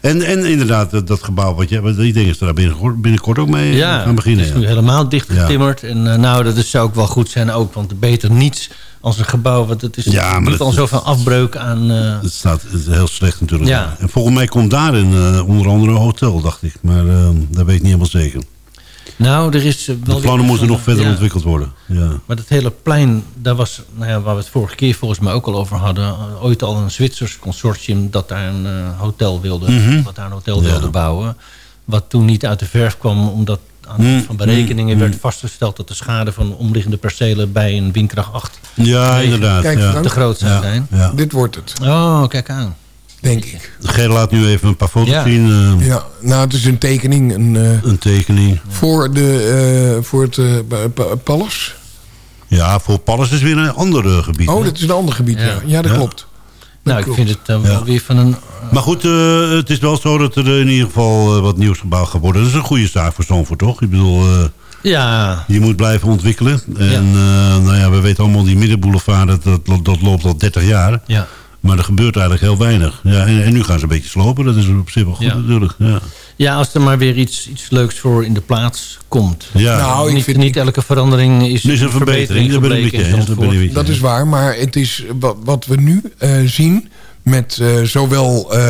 En, en inderdaad, dat, dat gebouw wat je hebt, denk dat ze daar binnenkort, binnenkort ook mee Ja, gaan beginnen. het is nu helemaal dichtgetimmerd. En eh, nou, dat is, zou ook wel goed zijn ook. Want beter niets als een gebouw. Want het is Ja, maar dat al is- zoveel afbreuk aan... eh, Het staat het is heel slecht natuurlijk. Ja. En volgens mij komt daarin eh, onder andere een hotel, dacht ik. Maar eh, dat weet ik niet helemaal zeker. Nou, er is eh, wel... De plannen van- nog verder ja. ontwikkeld worden. Ja. Maar dat hele plein, daar was, nou ja, waar we het vorige keer volgens mij ook al over hadden... eh, ooit al een Zwitsers consortium dat daar een eh, hotel wilde, Mhm. wat daar een hotel Ja. wilde bouwen. Wat toen niet uit de verf kwam, omdat aan de hand van Mhm. berekeningen Mhm. werd vastgesteld... dat de schade van omliggende percelen bij een windkracht 8 Ja, inderdaad. Kijk, ja. Te groot zou Ja, zijn. ja. Dit wordt het, Oh, kijk aan. Denk ik. Ger laat nu even een paar foto's Ja. zien. eh, Ja, nou, het is een tekening een, eh, Een tekening. voor, de, eh, voor het eh, pa- pa- Palace. Ja, voor Pallas is weer een ander gebied. Oh, hè? dat is een ander gebied, ja. Ja. Ja, dat Ja. klopt. Nou, ik vind het wel Ja. weer van een... Maar goed, eh, het is wel zo dat er in ieder geval eh, wat nieuws gebouwd gaat worden. Dat is een goede zaak voor Zandvoort, toch? Ik bedoel, eh, Ja, je moet blijven ontwikkelen. En eh, nou ja, we weten allemaal, die middenboulevard, dat, dat, dat loopt al 30 jaar. ja. Maar er gebeurt eigenlijk heel weinig. Ja, en, en nu gaan ze een beetje slopen. Dat is op zich wel goed Ja. natuurlijk. Ja. ja, als er maar weer iets, iets leuks voor in de plaats komt. Ja. Nou, ik niet, vind- niet elke verandering is, is een verbetering, ik ik je Dat is waar, maar het is wat, wat we nu eh, zien met eh, zowel eh,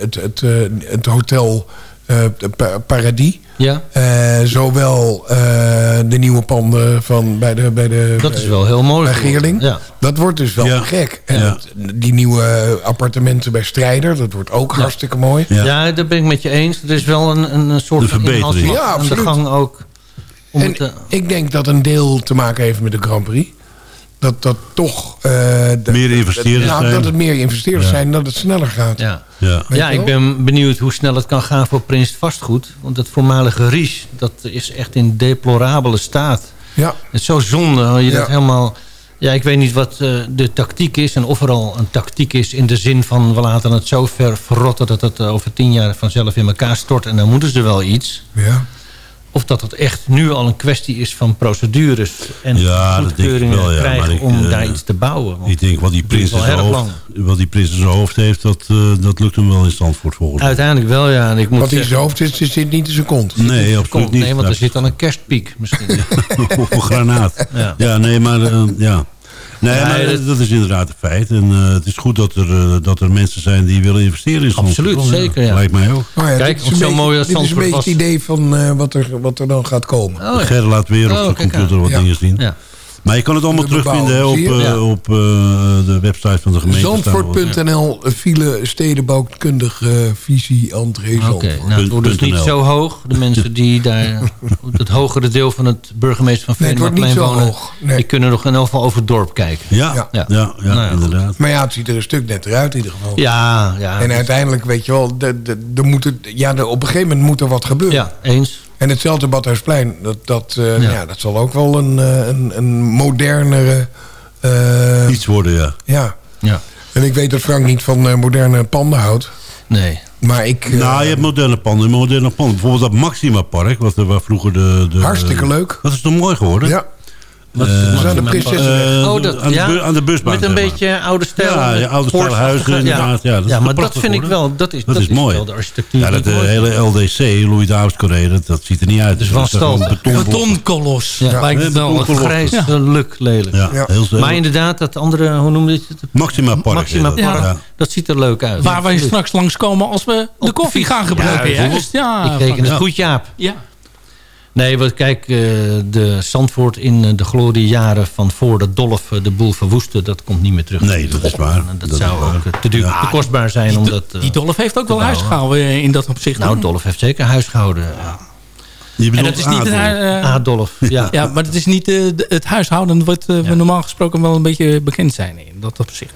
het, het, eh, het hotel eh, Pa- Paradis, Ja, eh, zowel eh, de nieuwe panden van bij de, bij de dat is wel heel mooi. bij. Geerling. Ja. Dat wordt dus wel Ja. gek. En Ja. het- die nieuwe appartementen bij Strijder, dat wordt ook hartstikke mooi. Ja. Ja. daar ben ik met je eens. Er is wel een, een soort verbetering. Ja, aan de absoluut. gang ook. Om En eh, ik denk dat een deel te maken heeft met de Grand Prix. Dat dat toch... eh, de- Meer investeerders nou, zijn. Dat het meer investeerders Ja. zijn, dat het sneller gaat. ja. Ja. Ja, ik ben benieuwd hoe snel het kan gaan voor Prins Vastgoed. Want het voormalige Ries, dat is echt in deplorabele staat. Ja. Het is zo zonde. Je Ja. dat helemaal... Ja, ik weet niet wat eh, de tactiek is en of er al een tactiek is in de zin van we laten het zo ver verrotten dat het eh, over tien jaar vanzelf in elkaar stort en dan moeten ze wel iets. Ja. Of dat het echt nu al een kwestie is van procedures en Ja, dat denk ik goedkeuringen wel, ja, krijgen maar ik, om eh, daar iets te bouwen. Want Ik denk wat die prins in zijn hoofd, wat die prins in zijn hoofd heeft, dat, eh, dat lukt hem wel in Zandvoort volgens mij. Uiteindelijk wel, ja. En ik moet Want in zijn hoofd zit, zit niet in zijn kont. Nee, absoluut Komt, niet. nee, want er Nou, zit dan een kerstpiek misschien. of een granaat. Ja. Ja, nee, maar eh, ja. Nee, maar dat- dat, is inderdaad een feit. En eh, het is goed dat er, eh, dat er mensen zijn die willen investeren in Zandvoort. Absoluut, Oh, zeker, ja. Lijkt mij ook. Nou ja, Kijk, dit is zo beetje- mooi als Dit is een beetje het idee van eh, wat, er, wat er dan gaat komen. Oh, ja. Ger laat weer op Oh, zijn kijk computer aan. wat Ja. dingen zien. Ja. Maar je kan het allemaal De terugvinden hè, op, eh, Ja. op eh, de website van de gemeente. Zandvoort.nl, file stedenbouwkundige visie, entree Oké, Zandvoort. nou, het wordt dus niet zo hoog. De mensen die daar, het hogere deel van het burgemeester van Nee, Venemaplein niet zo wonen, hoog. Nee. die kunnen nog in ieder geval over het dorp kijken. Ja, ja, Ja. ja, Nou ja, goed. inderdaad. Maar ja, het ziet er een stuk netter uit in ieder geval. Ja, ja. En uiteindelijk, weet je wel, de, de, er moet het, ja, op een gegeven moment moet er wat gebeuren. ja, eens. En hetzelfde Badhuisplein, dat, dat, eh, Ja. ja. dat zal ook wel een, eh, een, een modernere... eh, Iets worden, ja. ja. Ja. En ik weet dat Frank niet van moderne panden houdt. Nee. Maar ik... nou, je hebt moderne panden, moderne panden. Bijvoorbeeld dat Maxima Park, wat, waar vroeger de, de... Hartstikke leuk. Dat is toch mooi geworden? Ja. Wat Eh, het aan de Maxima Prinsessenweg. Eh, Oh, dat, aan, de ja? bu- aan de busbaan. Met een maar. beetje oude stijl. Ja, oude stijl huizen inderdaad. Ja, dat is ja maar dat vind ik wel, dat is, Dat is mooi. wel de architectuur. Ja, dat de mooi hele LDC, Louis Davids Corée, dat, dat ziet er niet uit. gewoon stal. betonblok. Betonkolos. Ja. Lijkt het wel. betonkolos. Vreselijk lelijk. Ja, Ja. heel, heel Maar inderdaad, dat andere, hoe noemde je het? Maxima Park. Maxima. Park, Ja. dat ziet er leuk uit. Waar wij straks langskomen als we de koffie gaan gebruiken. Ja, Ik reken van- het goed, Jaap. Ja. Nee, want kijk, eh, de Zandvoort in eh, de gloriejaren van voor de Dolf eh, de boel verwoestte, dat komt niet meer terug. Nee, dat is waar. En dat, Dat zou waar. ook te duur, Ja. te kostbaar zijn. om dat, eh, Die Dolf heeft ook wel te huis bouwen. gehouden eh, in dat opzicht. Nou. Dolf heeft zeker huis gehouden. Ja. Je En dat is niet eh, Adolf, ja. ja, maar het is niet eh, het huishouden wat we normaal gesproken wel een beetje bekend zijn in dat opzicht.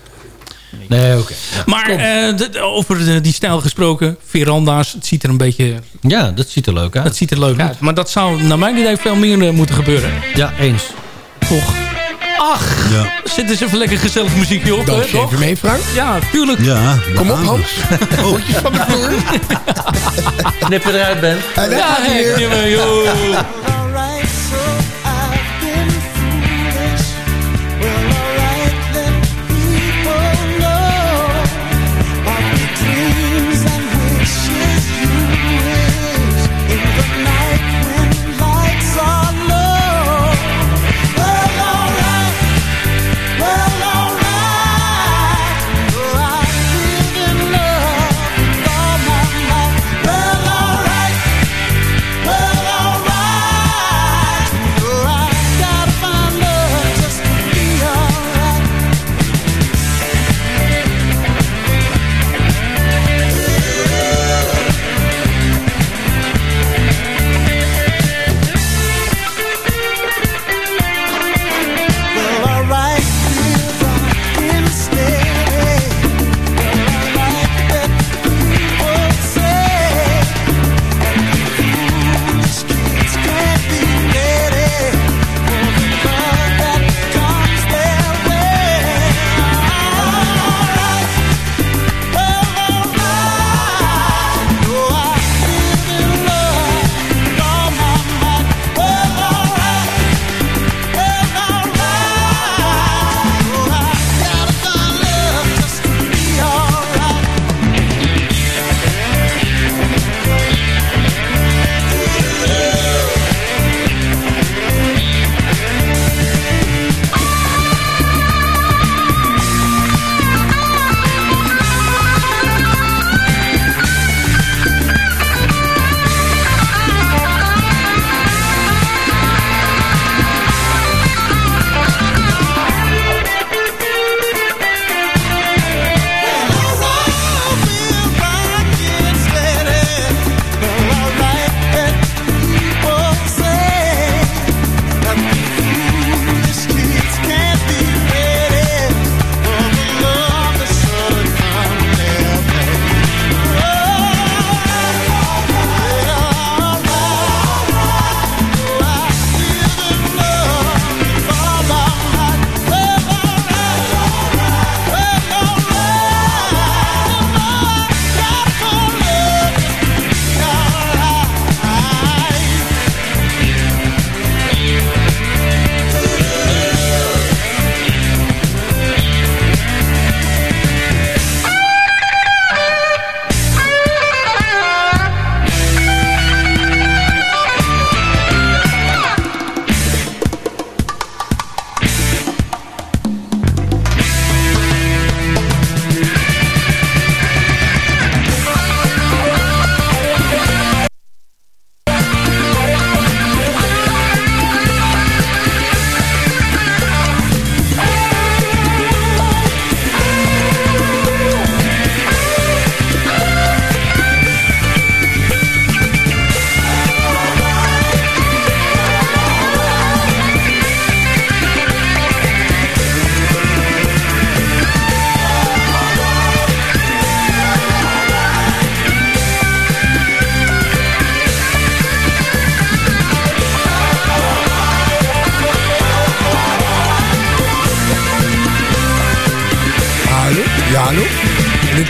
Nee, oké. Ja. Maar eh, de- over de- die stijl gesproken, veranda's, het ziet er een beetje, Ja, dat ziet er leuk uit. dat ziet er leuk uit. Maar dat zou naar mijn idee veel meer eh, moeten gebeuren. Ja, eens. Toch? Ach, Ja. zet eens even lekker gezellig muziekje op. Dans hè, je mee, Frank? Ja, tuurlijk. Ja, Kom op, Hans. Voetjes van de vloer. Knip eruit, Ben. En daar Ja,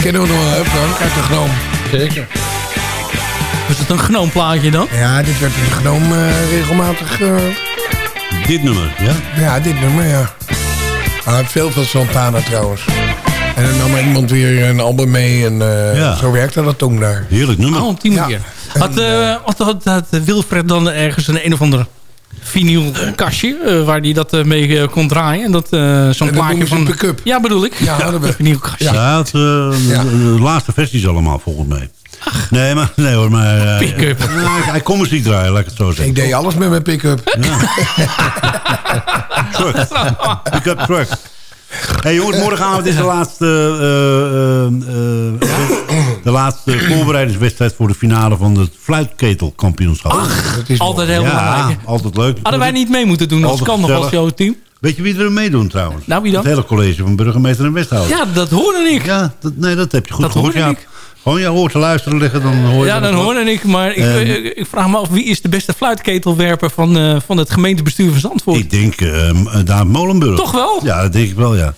kennen we nog wel, hè, Frank, uit de Gnoom. Zeker. Was het een genoomplaatje dan? Ja, dit werd in de Gnoom eh, regelmatig... eh, Dit nummer, ja? ja, dit nummer, ja. Hij heeft veel van Santana trouwens. En dan nam iemand weer een album mee en eh, Ja. zo werkte dat toen daar. Heerlijk nummer. Oh, op die manier. Had, eh, had, had, had Wilfred dan ergens een een of ander vinylkastje... eh, waar hij dat eh, mee eh, kon draaien? En dat zo'n dat plaatje van... een pick-up. Ja, bedoel ik. Ja, hadden we. vinylkastje. Ja, het, eh, de, de laatste versies allemaal volgens mij. Nee, maar, nee hoor, maar... eh, Pick-up. ja, hij, kon muziek draaien, laat ik het zo zeggen. Ik deed alles met mijn pick-up. Truck. Pick-up truck. Hey jongens, morgenavond is de laatste, eh, eh, eh, de laatste voorbereidingswedstrijd voor de finale van het fluitketelkampioenschap. Dat is Altijd heel ja, belangrijk. altijd leuk. Hadden wij niet mee moeten doen als kan nog als jouw team? Weet je wie er meedoen trouwens? Nou, wie dan? Het hele college van burgemeester en wethouder. Ja, dat hoorde ik. Ja, dat, nee, dat heb je goed Dat gehoord. hoorde Ja. ik. Gewoon, ja, hoort te luisteren liggen, dan hoor je Ja, dan hoorde ik. Maar ik, Ehm, ik, ik vraag me af, wie is de beste fluitketelwerper van, eh, van het gemeentebestuur van Zandvoort? Ik denk uh, daar Molenburg. Toch wel? Ja, dat denk ik wel, ja.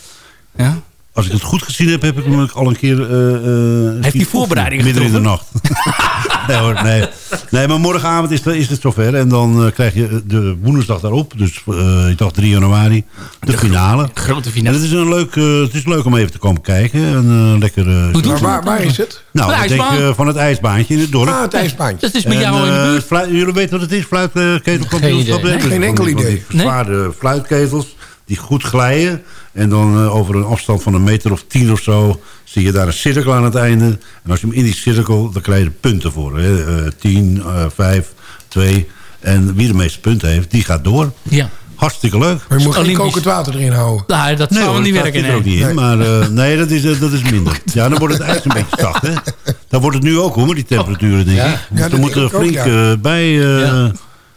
Ja. Als ik het goed gezien heb, heb ik hem ook al een keer... eh, eh, Heeft die voorbereiding Midden in de getroffen? nacht. nee hoor, nee. Nee, maar morgenavond is, is het zover. En dan eh, krijg je de woensdag daarop. Dus eh ik dacht 3 januari. De, finale. Grote En finale. het is, een leuk, eh, het is leuk om even te komen kijken. En, eh, lekker... eh, Maar waar, waar is het? nou, ik denk van het ijsbaantje in het dorp. Ah, het ijsbaantje. Dat is bij En, jou in de buurt. jullie weten wat het is, fluitketelkampioenschap? Geen idee. Geen enkel idee. Zwaarde fluitketels die goed glijden. En dan eh, over een afstand van een meter of tien of zo... zie je daar een cirkel aan het einde. En als je hem in die cirkel, dan krijg je er punten voor. Hè? Eh, tien, eh, vijf, twee. En wie de meeste punten heeft, die gaat door. Ja. Hartstikke leuk. Maar je moet geen Olympisch. kokend water erin houden. Nou, dat zou hoor, niet dat werken. zit er ook Nee. niet in. Maar eh, nee, dat is, dat is minder. Ja, dan wordt het ijs een beetje zacht. Hè? Dan wordt het nu ook hoor, met die temperaturen denk ik. Ja. Dus Ja, dat er moet er ook, flink ja. bij eh, Ja.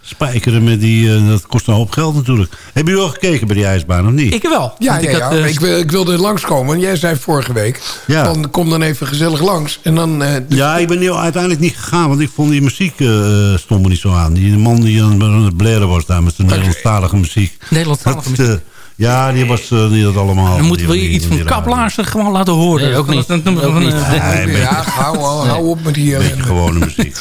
Spijkeren. Met die, eh, dat kost een hoop geld natuurlijk. Hebben jullie al gekeken bij die ijsbaan of niet? Ik wel. Ja, ja, ik ja. had, eh, ik, wil, ik wilde langskomen. Jij zei vorige week, Ja. van, kom dan even gezellig langs. En dan, eh, dus- Ja, ik ben heel, uiteindelijk niet gegaan, want ik vond die muziek eh stond me niet zo aan. Die man die aan het blaren was daar met zijn Nederlandstalige muziek. Nederlandstalige Dat, muziek. ja, die was die had allemaal. Dan moeten we die- iets die van Kaplaarsen gewoon laten horen. Nee, ook niet. Dat- dat- dat- Ook niet. ja, hou, hou, hou op met die... beetje gewone muziek.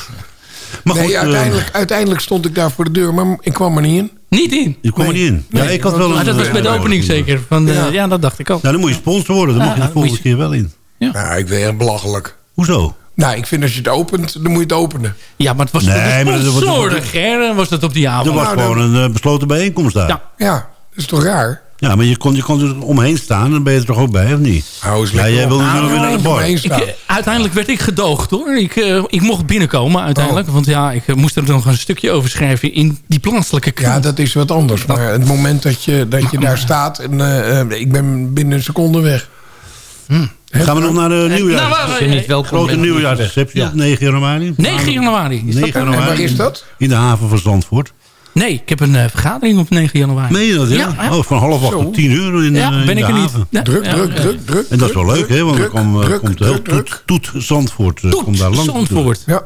Maar nee, goed, eh, uiteindelijk, uiteindelijk stond ik daar voor de deur, maar ik kwam er niet in. Niet in. je kwam er niet in. Ja, ik had wel een, Maar dat was bij de eh, opening zeker. Van, eh, Ja. ja. dat dacht ik ook. Ja, dan moet je sponsor worden. Dan moet je Ja, de volgende je- keer wel in. Nou, ik vind het echt belachelijk. Hoezo? Nou, ik vind als je het opent, dan moet je het openen. Ja, maar het was Nee, voor de maar dat Ger, was dat op die Er avond. was Nou, gewoon een eh, besloten bijeenkomst daar. Ja. Ja. Ja, dat is toch raar? Maar je kon, je kon er omheen staan. Dan ben je er toch ook bij, of niet? Hou eens Ja, jij wilde Nou, nu weer naar de bar. omheen Ik, staan. eh, uiteindelijk werd ik gedoogd hoor. Ik, eh, ik mocht binnenkomen uiteindelijk. Want ja, ik eh, moest er nog een stukje over schrijven in die plaatselijke krant. Ja, dat is wat anders. Maar het moment dat je, dat je daar staat... en ik ben binnen een seconde weg. Gaan we nog naar de nieuwjaar? Nou, niet welkom Grote nieuwjaarsreceptie Ja. op 9 januari. 9 januari. Is dat 9 er? januari. En waar is dat? In de haven van Zandvoort. Nee, ik heb een eh, vergadering op 9 januari. Meen je dat, ja? Ja, ja. Oh, van half acht tot tien uur in, ja, eh, in ben ik de er niet. Ja, Druk, ja, druk, ja. druk, druk. En dat is wel leuk, hè? Want druk, dan komt, eh, druk, komt de hele druk, toet, toet Zandvoort eh, Toet, komt daar langs. Zandvoort. Ja,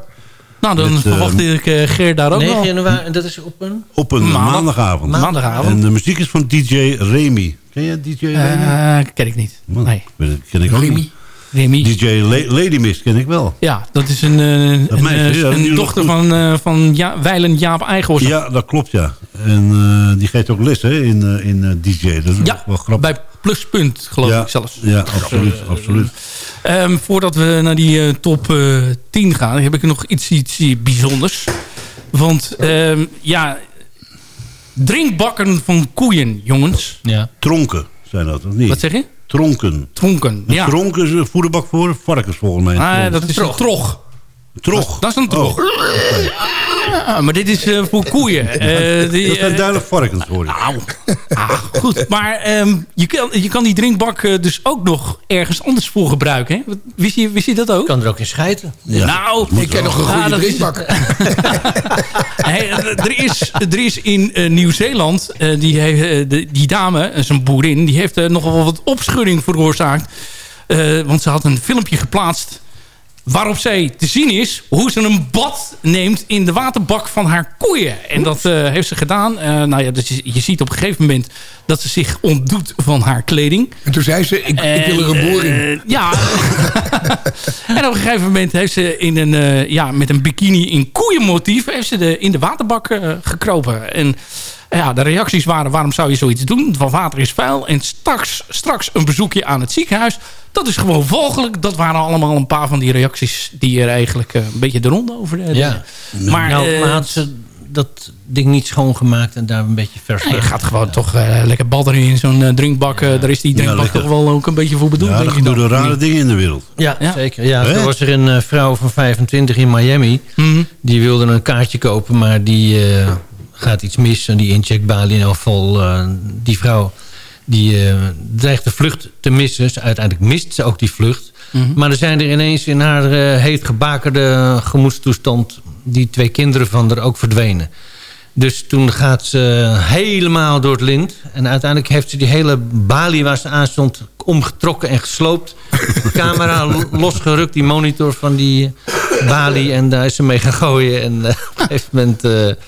Nou, dan Met, eh, verwacht ik eh, Ger daar ook 9 wel. januari, en dat is op een... Op een Maandag. maandagavond. Maandagavond. En de muziek is van DJ Remy. Ken je DJ Remy? Eh, ken ik niet. Man, Nee. dat ken ik ook Remy. Remy. DJ La- Lady Mist ken ik wel. Ja, dat is een, eh, een, meisje, eh, ja, een die dochter van, eh van ja, Weilen Jaap Eigenhorst. Ja, dat klopt, ja. En eh, die geeft ook les hè, in, eh, in eh, DJ. Dat is Ja, wel grappig. bij Pluspunt geloof ja, ik zelfs. Ja, absoluut. absoluut. Ehm, voordat we naar die top eh 10 gaan, heb ik nog iets, iets bijzonders. Want ehm, ja, drinkbakken van koeien, jongens. Ja. Tronken zijn dat, of niet? Wat zeg je? Tronken. Tronken. Ja. tronken is een voederbak voor varkens volgens mij. Ah, dat is een trog. Trog. Dat is een trog. Oh, Ja, maar dit is eh, voor koeien. Eh, die, dat zijn eh, duidelijk varkens, hoor ik. Nou, ah, goed. Maar ehm, je, kan, je kan die drinkbak dus ook nog ergens anders voor gebruiken. Hè? Wist, je, wist je dat ook? kan er ook in schijten. Nou, ik ken nog een Ah, goede is- drinkbak. Hey, er, is, er is in eh, Nieuw-Zeeland, eh, die, heeft, de- die dame, zo'n boerin... die heeft nogal wat opschudding veroorzaakt. Eh, want ze had een filmpje geplaatst... Waarop zij te zien is hoe ze een bad neemt in de waterbak van haar koeien. En dat eh, heeft ze gedaan. Eh, nou ja, dus je, je ziet op een gegeven moment dat ze zich ontdoet van haar kleding. En toen zei ze, ik, ik wil er een in. Eh, ja. en op een gegeven moment heeft ze in een, eh, ja, met een bikini in koeienmotief... heeft ze de, in de waterbak eh, gekropen. En ja, de reacties waren, waarom zou je zoiets doen? Van water is vuil. En straks, straks een bezoekje aan het ziekenhuis. Dat is gewoon volgelijk. Dat waren allemaal een paar van die reacties... die er eigenlijk een beetje de ronde over deden. Ja. Maar, nou, maar had ze dat ding niet schoongemaakt en daar een beetje vers je gaat gewoon toch eh, lekker badderen in zo'n eh, drinkbak. eh, daar is die drinkbak toch wel ook een beetje voor bedoeld. Ja, denk er je dan? gebeuren rare dingen in de wereld. Ja, Ja. zeker. Ja, er was er een vrouw van 25 in Miami. Mhm. Die wilde een kaartje kopen, maar die eh, gaat iets mis. En die incheckbalie in eh, die vrouw... die eh, dreigt de vlucht te missen. Dus uiteindelijk mist ze ook die vlucht. Mhm. Maar er zijn er ineens in haar eh, heet gebakerde gemoedstoestand... die twee kinderen van haar ook verdwenen. Dus toen gaat ze helemaal door het lint. En uiteindelijk heeft ze die hele balie waar ze aan stond... omgetrokken en gesloopt. De camera lo- losgerukt, die monitor van die balie. En daar is ze mee gaan gooien. En eh, op een gegeven moment... eh,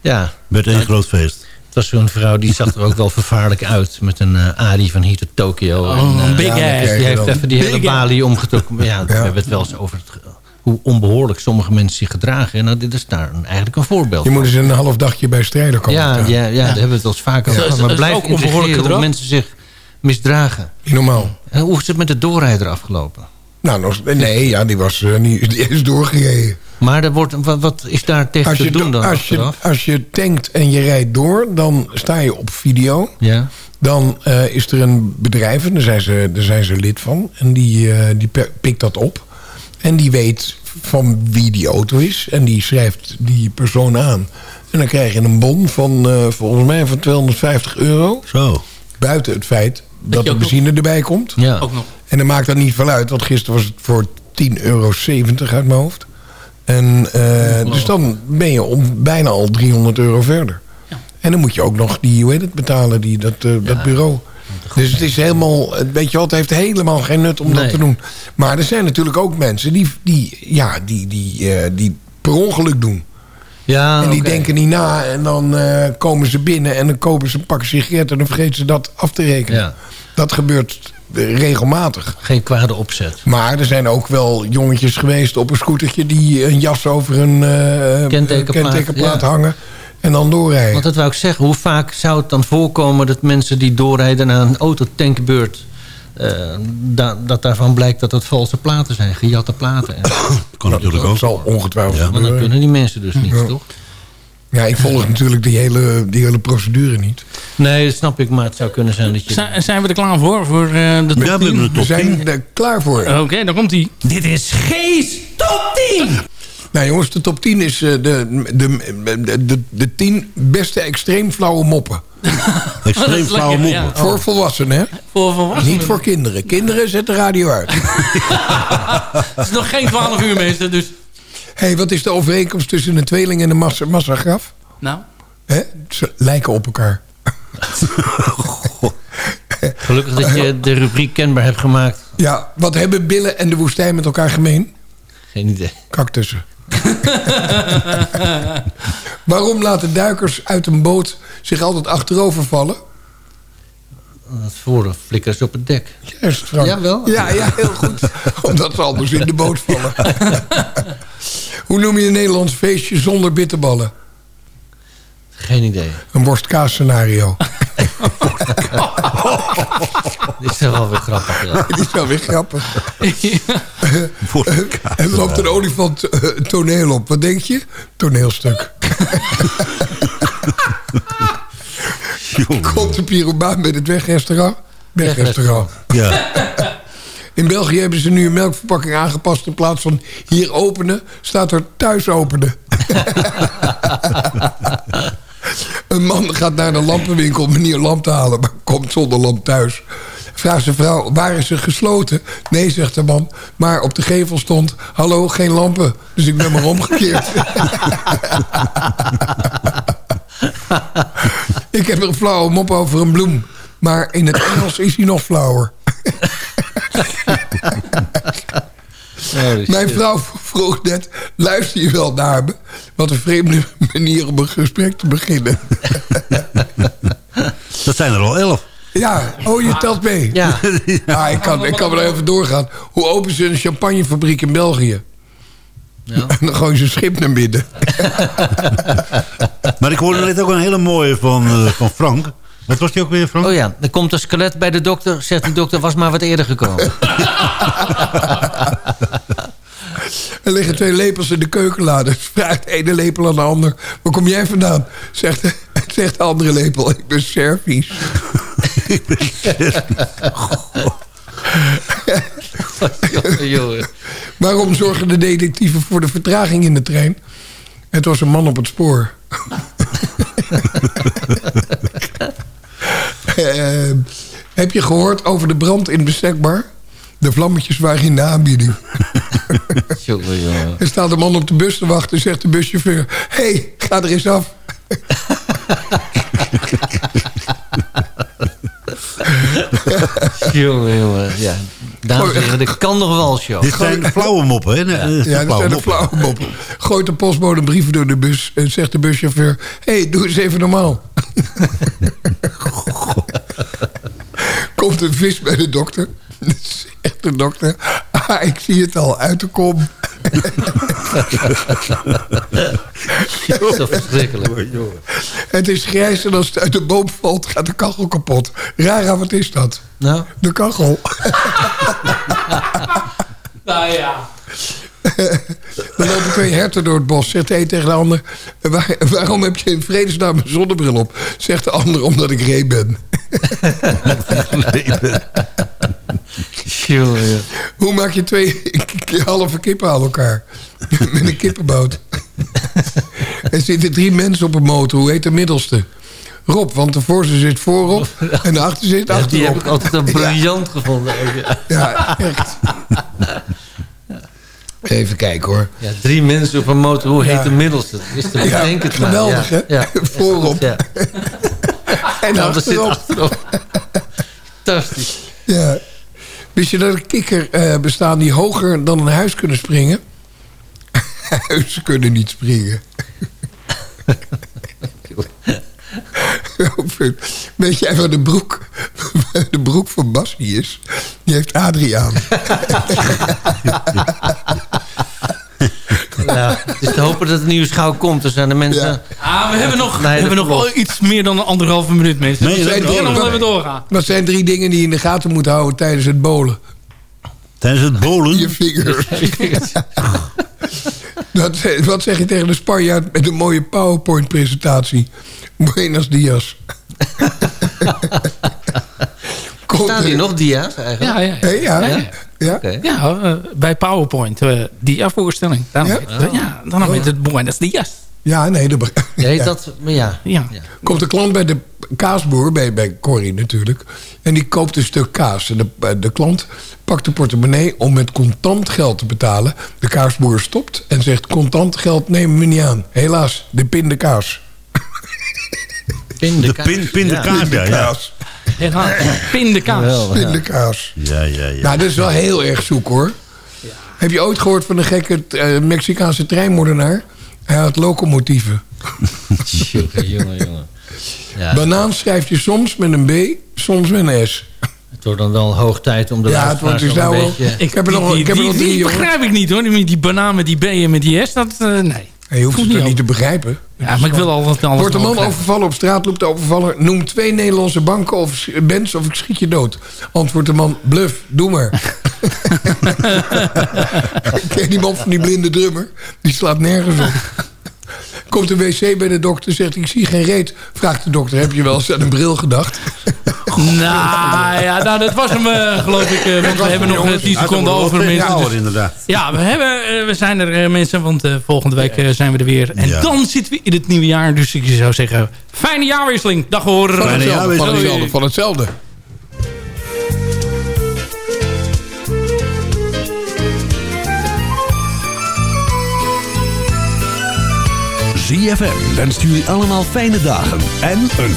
ja, Met één groot feest. het was zo'n vrouw die zag er ook wel vervaarlijk uit. Met een eh Ari van hier tot Tokio. Oh, en, eh, big ja, ass. die heeft even die hele balie omgetrokken. Maar ja, we hebben het wel eens over het, hoe onbehoorlijk sommige mensen zich gedragen. En nou, dit is daar een- eigenlijk een voorbeeld Je moet eens een half dagje bij strijden komen. ja, ja, ja, daar hebben we het wel eens vaker over is- Maar is blijf ook onbehoorlijk hoe gedrag? mensen zich misdragen. Normaal. En hoe is het met de doorrijder afgelopen? Nou, nee, ja, die, was, eh, niet, die is doorgereden. Maar er wordt, wat, wat is daar tegen Als te doen dan als, je, als je tankt en je rijdt door, dan sta je op video. Ja, Dan eh, is er een bedrijf, en daar zijn ze, daar zijn ze lid van. En die, eh, die pikt dat op. En die weet van wie die auto is. En die schrijft die persoon aan. En dan krijg je een bon van, eh, volgens mij, van 250 euro. Zo. Buiten het feit dat de benzine erbij komt. ja. Ook nog. En dat maakt dan niet veel uit. Want gisteren was het voor 10,70 euro uit mijn hoofd. En, eh, dus dan ben je om bijna al 300 euro verder. En dan moet je ook nog die, hoe heet het, betalen, die, dat, eh, dat bureau. Dus het is helemaal, weet je wat, het heeft helemaal geen nut om dat te doen. Maar er zijn natuurlijk ook mensen die, die, ja, die, die, eh, die per ongeluk doen. ja en die denken niet na en dan eh, komen ze binnen en dan kopen ze een pak sigaretten en dan vergeten ze dat af te rekenen. Ja. Dat gebeurt eh, regelmatig. Geen kwade opzet. Maar er zijn ook wel jongetjes geweest op een scootertje... die een jas over een Kentekenplaat, kentekenplaat ja. hangen en dan doorrijden. Want dat wou ik zeggen. Hoe vaak zou het dan voorkomen dat mensen die doorrijden naar een autotankbeurt... eh, da- dat daarvan blijkt dat het valse platen zijn, gejatte platen. En, Kan natuurlijk dat ook. zal ongetwijfeld maar dan kunnen die mensen dus niet, Ja. toch? Ja, ik volg natuurlijk die hele, die hele procedure niet. Nee, dat snap ik, maar het zou kunnen zijn dat je... Zijn, zijn we er klaar voor? Voor eh, de top Ja, we 10? hebben de We top zijn 10. er klaar voor. Oké, dan komt hij. Dit is Gees Top 10! Nou jongens, de top 10 is eh, de, de, de, de, de 10 beste extreem flauwe moppen. Extreem flauwe lekker, moppen. ja. Voor volwassenen, hè? Voor volwassenen. Niet voor kinderen. Kinderen zetten radio uit. Het is nog geen 12 uur, mensen. Dus, Hé, hey, wat is de overeenkomst tussen een tweeling en een massa, massagraf? nou, Hè? Ze lijken op elkaar. Gelukkig dat je de rubriek kenbaar hebt gemaakt. Ja, wat hebben billen en de woestijn met elkaar gemeen? Geen idee. Cactussen. Waarom laten duikers uit een boot zich altijd achterover vallen? Het voren flikkeren ze op het dek. Juist, Frank. Jawel. Ja, ja, heel goed. Omdat ze anders in de boot vallen. Hoe noem je een Nederlands feestje zonder bitterballen? Geen idee. Een worstkaas-scenario. Dit is wel weer grappig. Ja. Die is wel weer grappig. En er loopt een olifant eh, een toneel op. Wat denk je? Toneelstuk. Komt de pyromaan bij het wegrestaurant? Wegrestaurant. Ja. In België hebben ze nu een melkverpakking aangepast. In plaats van hier openen, staat er thuis openen. Een man gaat naar de lampenwinkel om een nieuwe lamp te halen... maar komt zonder lamp thuis. Vraagt zijn vrouw, waar is ze gesloten? Nee, zegt de man. Maar op de gevel stond, hallo, geen lampen. Dus ik ben maar omgekeerd. ik heb een flauwe mop over een bloem. Maar in het Engels is hij nog flauwer. Mijn vrouw vroeg net, luister je wel naar me? Wat een vreemde manier om een gesprek te beginnen. Dat zijn er al elf. Ja, oh, je telt mee. Ja. Ik, kan, ik kan wel even doorgaan. Hoe open ze een champagnefabriek in België? Ja. En dan gooien ze een schip naar binnen. Maar ik hoorde net ook een hele mooie van, eh, van Frank. Wat was die ook weer, Frank? Oh ja, er komt een skelet bij de dokter. Zegt de dokter, was maar wat eerder gekomen. Er liggen twee lepels in de keukenlade. Vraagt de ene lepel aan de ander. Waar kom jij vandaan? Zegt de, zegt de andere lepel. Ik ben Servies. Jongen, jongen. Waarom zorgen de detectieven voor de vertraging in de trein? Het was een man op het spoor. Eh, heb je gehoord over de brand in Bestekbar? De vlammetjes waren in de aanbieding. Jongen, jongen. Er staat een man op de bus te wachten. Zegt de buschauffeur... Hé, hey, ga er eens af. Jongen, jongen. Ja. Dames en heren, dit kan nog wel, show. Dit zijn flauwe moppen, hè? Ja, dat zijn de flauwe moppen. Gooit de postbode een brief door de bus... en zegt de buschauffeur... Hé, hey, doe eens even normaal. Komt een vis bij de dokter. Zegt de dokter... Ah, ik zie het al, uit de kom. Zo verschrikkelijk. Het is grijs en als het uit de boom valt, gaat de kachel kapot. Rara, wat is dat? Nou? De kachel. Nou ja. Er lopen twee herten door het bos. Zegt de een tegen de ander... "Waar- waarom heb je in vredesnaam een zonnebril op? Zegt de ander, omdat ik ree ben. Hoe maak je twee halve kippen aan elkaar? Met een kippenbout. er zitten drie mensen op een motor. Hoe heet de middelste? Rob, want de voorste zit voorop en de achter zit Ja, achterop. die heb ik altijd een briljant gevonden. ook, Ja. Ja, echt. Even kijken hoor. Ja, drie mensen op een motor. Hoe heet Ja. de middelste? Is Ja, bedenken het maar. geweldig, hè? Ja. Voorop. Ja. En Nou, achterop. achterop. Fantastisch. Ja. Wist je dat er kikker eh, bestaan die hoger dan een huis kunnen springen? Huizen kunnen niet springen. Weet jij wat de broek, de broek van Bassie is? Die heeft Adriaan. Ja, het is te hopen dat het nieuws gauw komt. Dus aan de mensen... Ah, we hebben nog, Nee, we hebben nog iets meer dan een anderhalve minuut, mensen. Nee, dus dat we klopt. kunnen nog even doorgaan. Dat zijn drie dingen die je in de gaten moet houden tijdens het bolen. Tijdens het bolen? Je vingers. Dat, wat zeg je tegen de Spanjaard met een mooie PowerPoint-presentatie? Buenos dias. Komt Staan die er- nog dia's eigenlijk? Ja, ja. Ja. Ja, ja. Ja. ja. Ja, eh, bij PowerPoint, eh dia-voorstelling. Dan Ja? heet het, ja, dan heet het Buenos Dias. Ja, nee. Dat, be- Heet ja. dat... maar Ja. Ja. Komt de klant bij de kaasboer, bij, bij Corrie natuurlijk... en die koopt een stuk kaas. En de, de klant pakt de portemonnee om met contant geld te betalen. De kaasboer stopt en zegt... contant geld nemen we niet aan. Helaas, de pindakaas. Pindakaas. De pin, pindakaas, ja. ja. Pindakaas. Ja, pindakaas. Geweldig, ja. Pindakaas. Ja, ja, ja. Nou, dat is wel heel erg zoek hoor. Heb je ooit gehoord van een gekke eh, Mexicaanse treinmoordenaar? Hij had locomotieven. Jongen, jongen, jongen. Ja, Banaan schrijf je soms met een B, soms met een S. het wordt dan wel hoog tijd om de Ja, het wordt dus nou beetje... Ik heb er nog, Die- ik heb er die- nog begrijp ik niet hoor. Die, die banaan met die B en met die S, dat... eh, nee. Je hoeft het niet niet te begrijpen? Ja, maar ik wil altijd alles Wordt een man overvallen op straat, loopt de overvaller... noem twee Nederlandse banken of bands of ik schiet je dood. Antwoordt de man, bluff, doe maar. Ken die man van die blinde drummer? Die slaat nergens op. Komt de wc bij de dokter, zegt ik zie geen reet. Vraagt de dokter, heb je wel eens aan een bril gedacht? Nou ja, nou, dat was hem eh, geloof ik. eh, want we hebben nog eh, 10 seconden over mensen. Ja, dus- inderdaad. Ja, we, hebben, eh, we zijn er eh, mensen, want eh, volgende week eh, zijn we er weer. En Ja. dan zitten we in het nieuwe jaar. Dus ik zou zeggen, fijne jaarwisseling. Dag hoor. Van Fijne hetzelfde, van hetzelfde, van hetzelfde. ZFM wenst jullie allemaal fijne dagen en een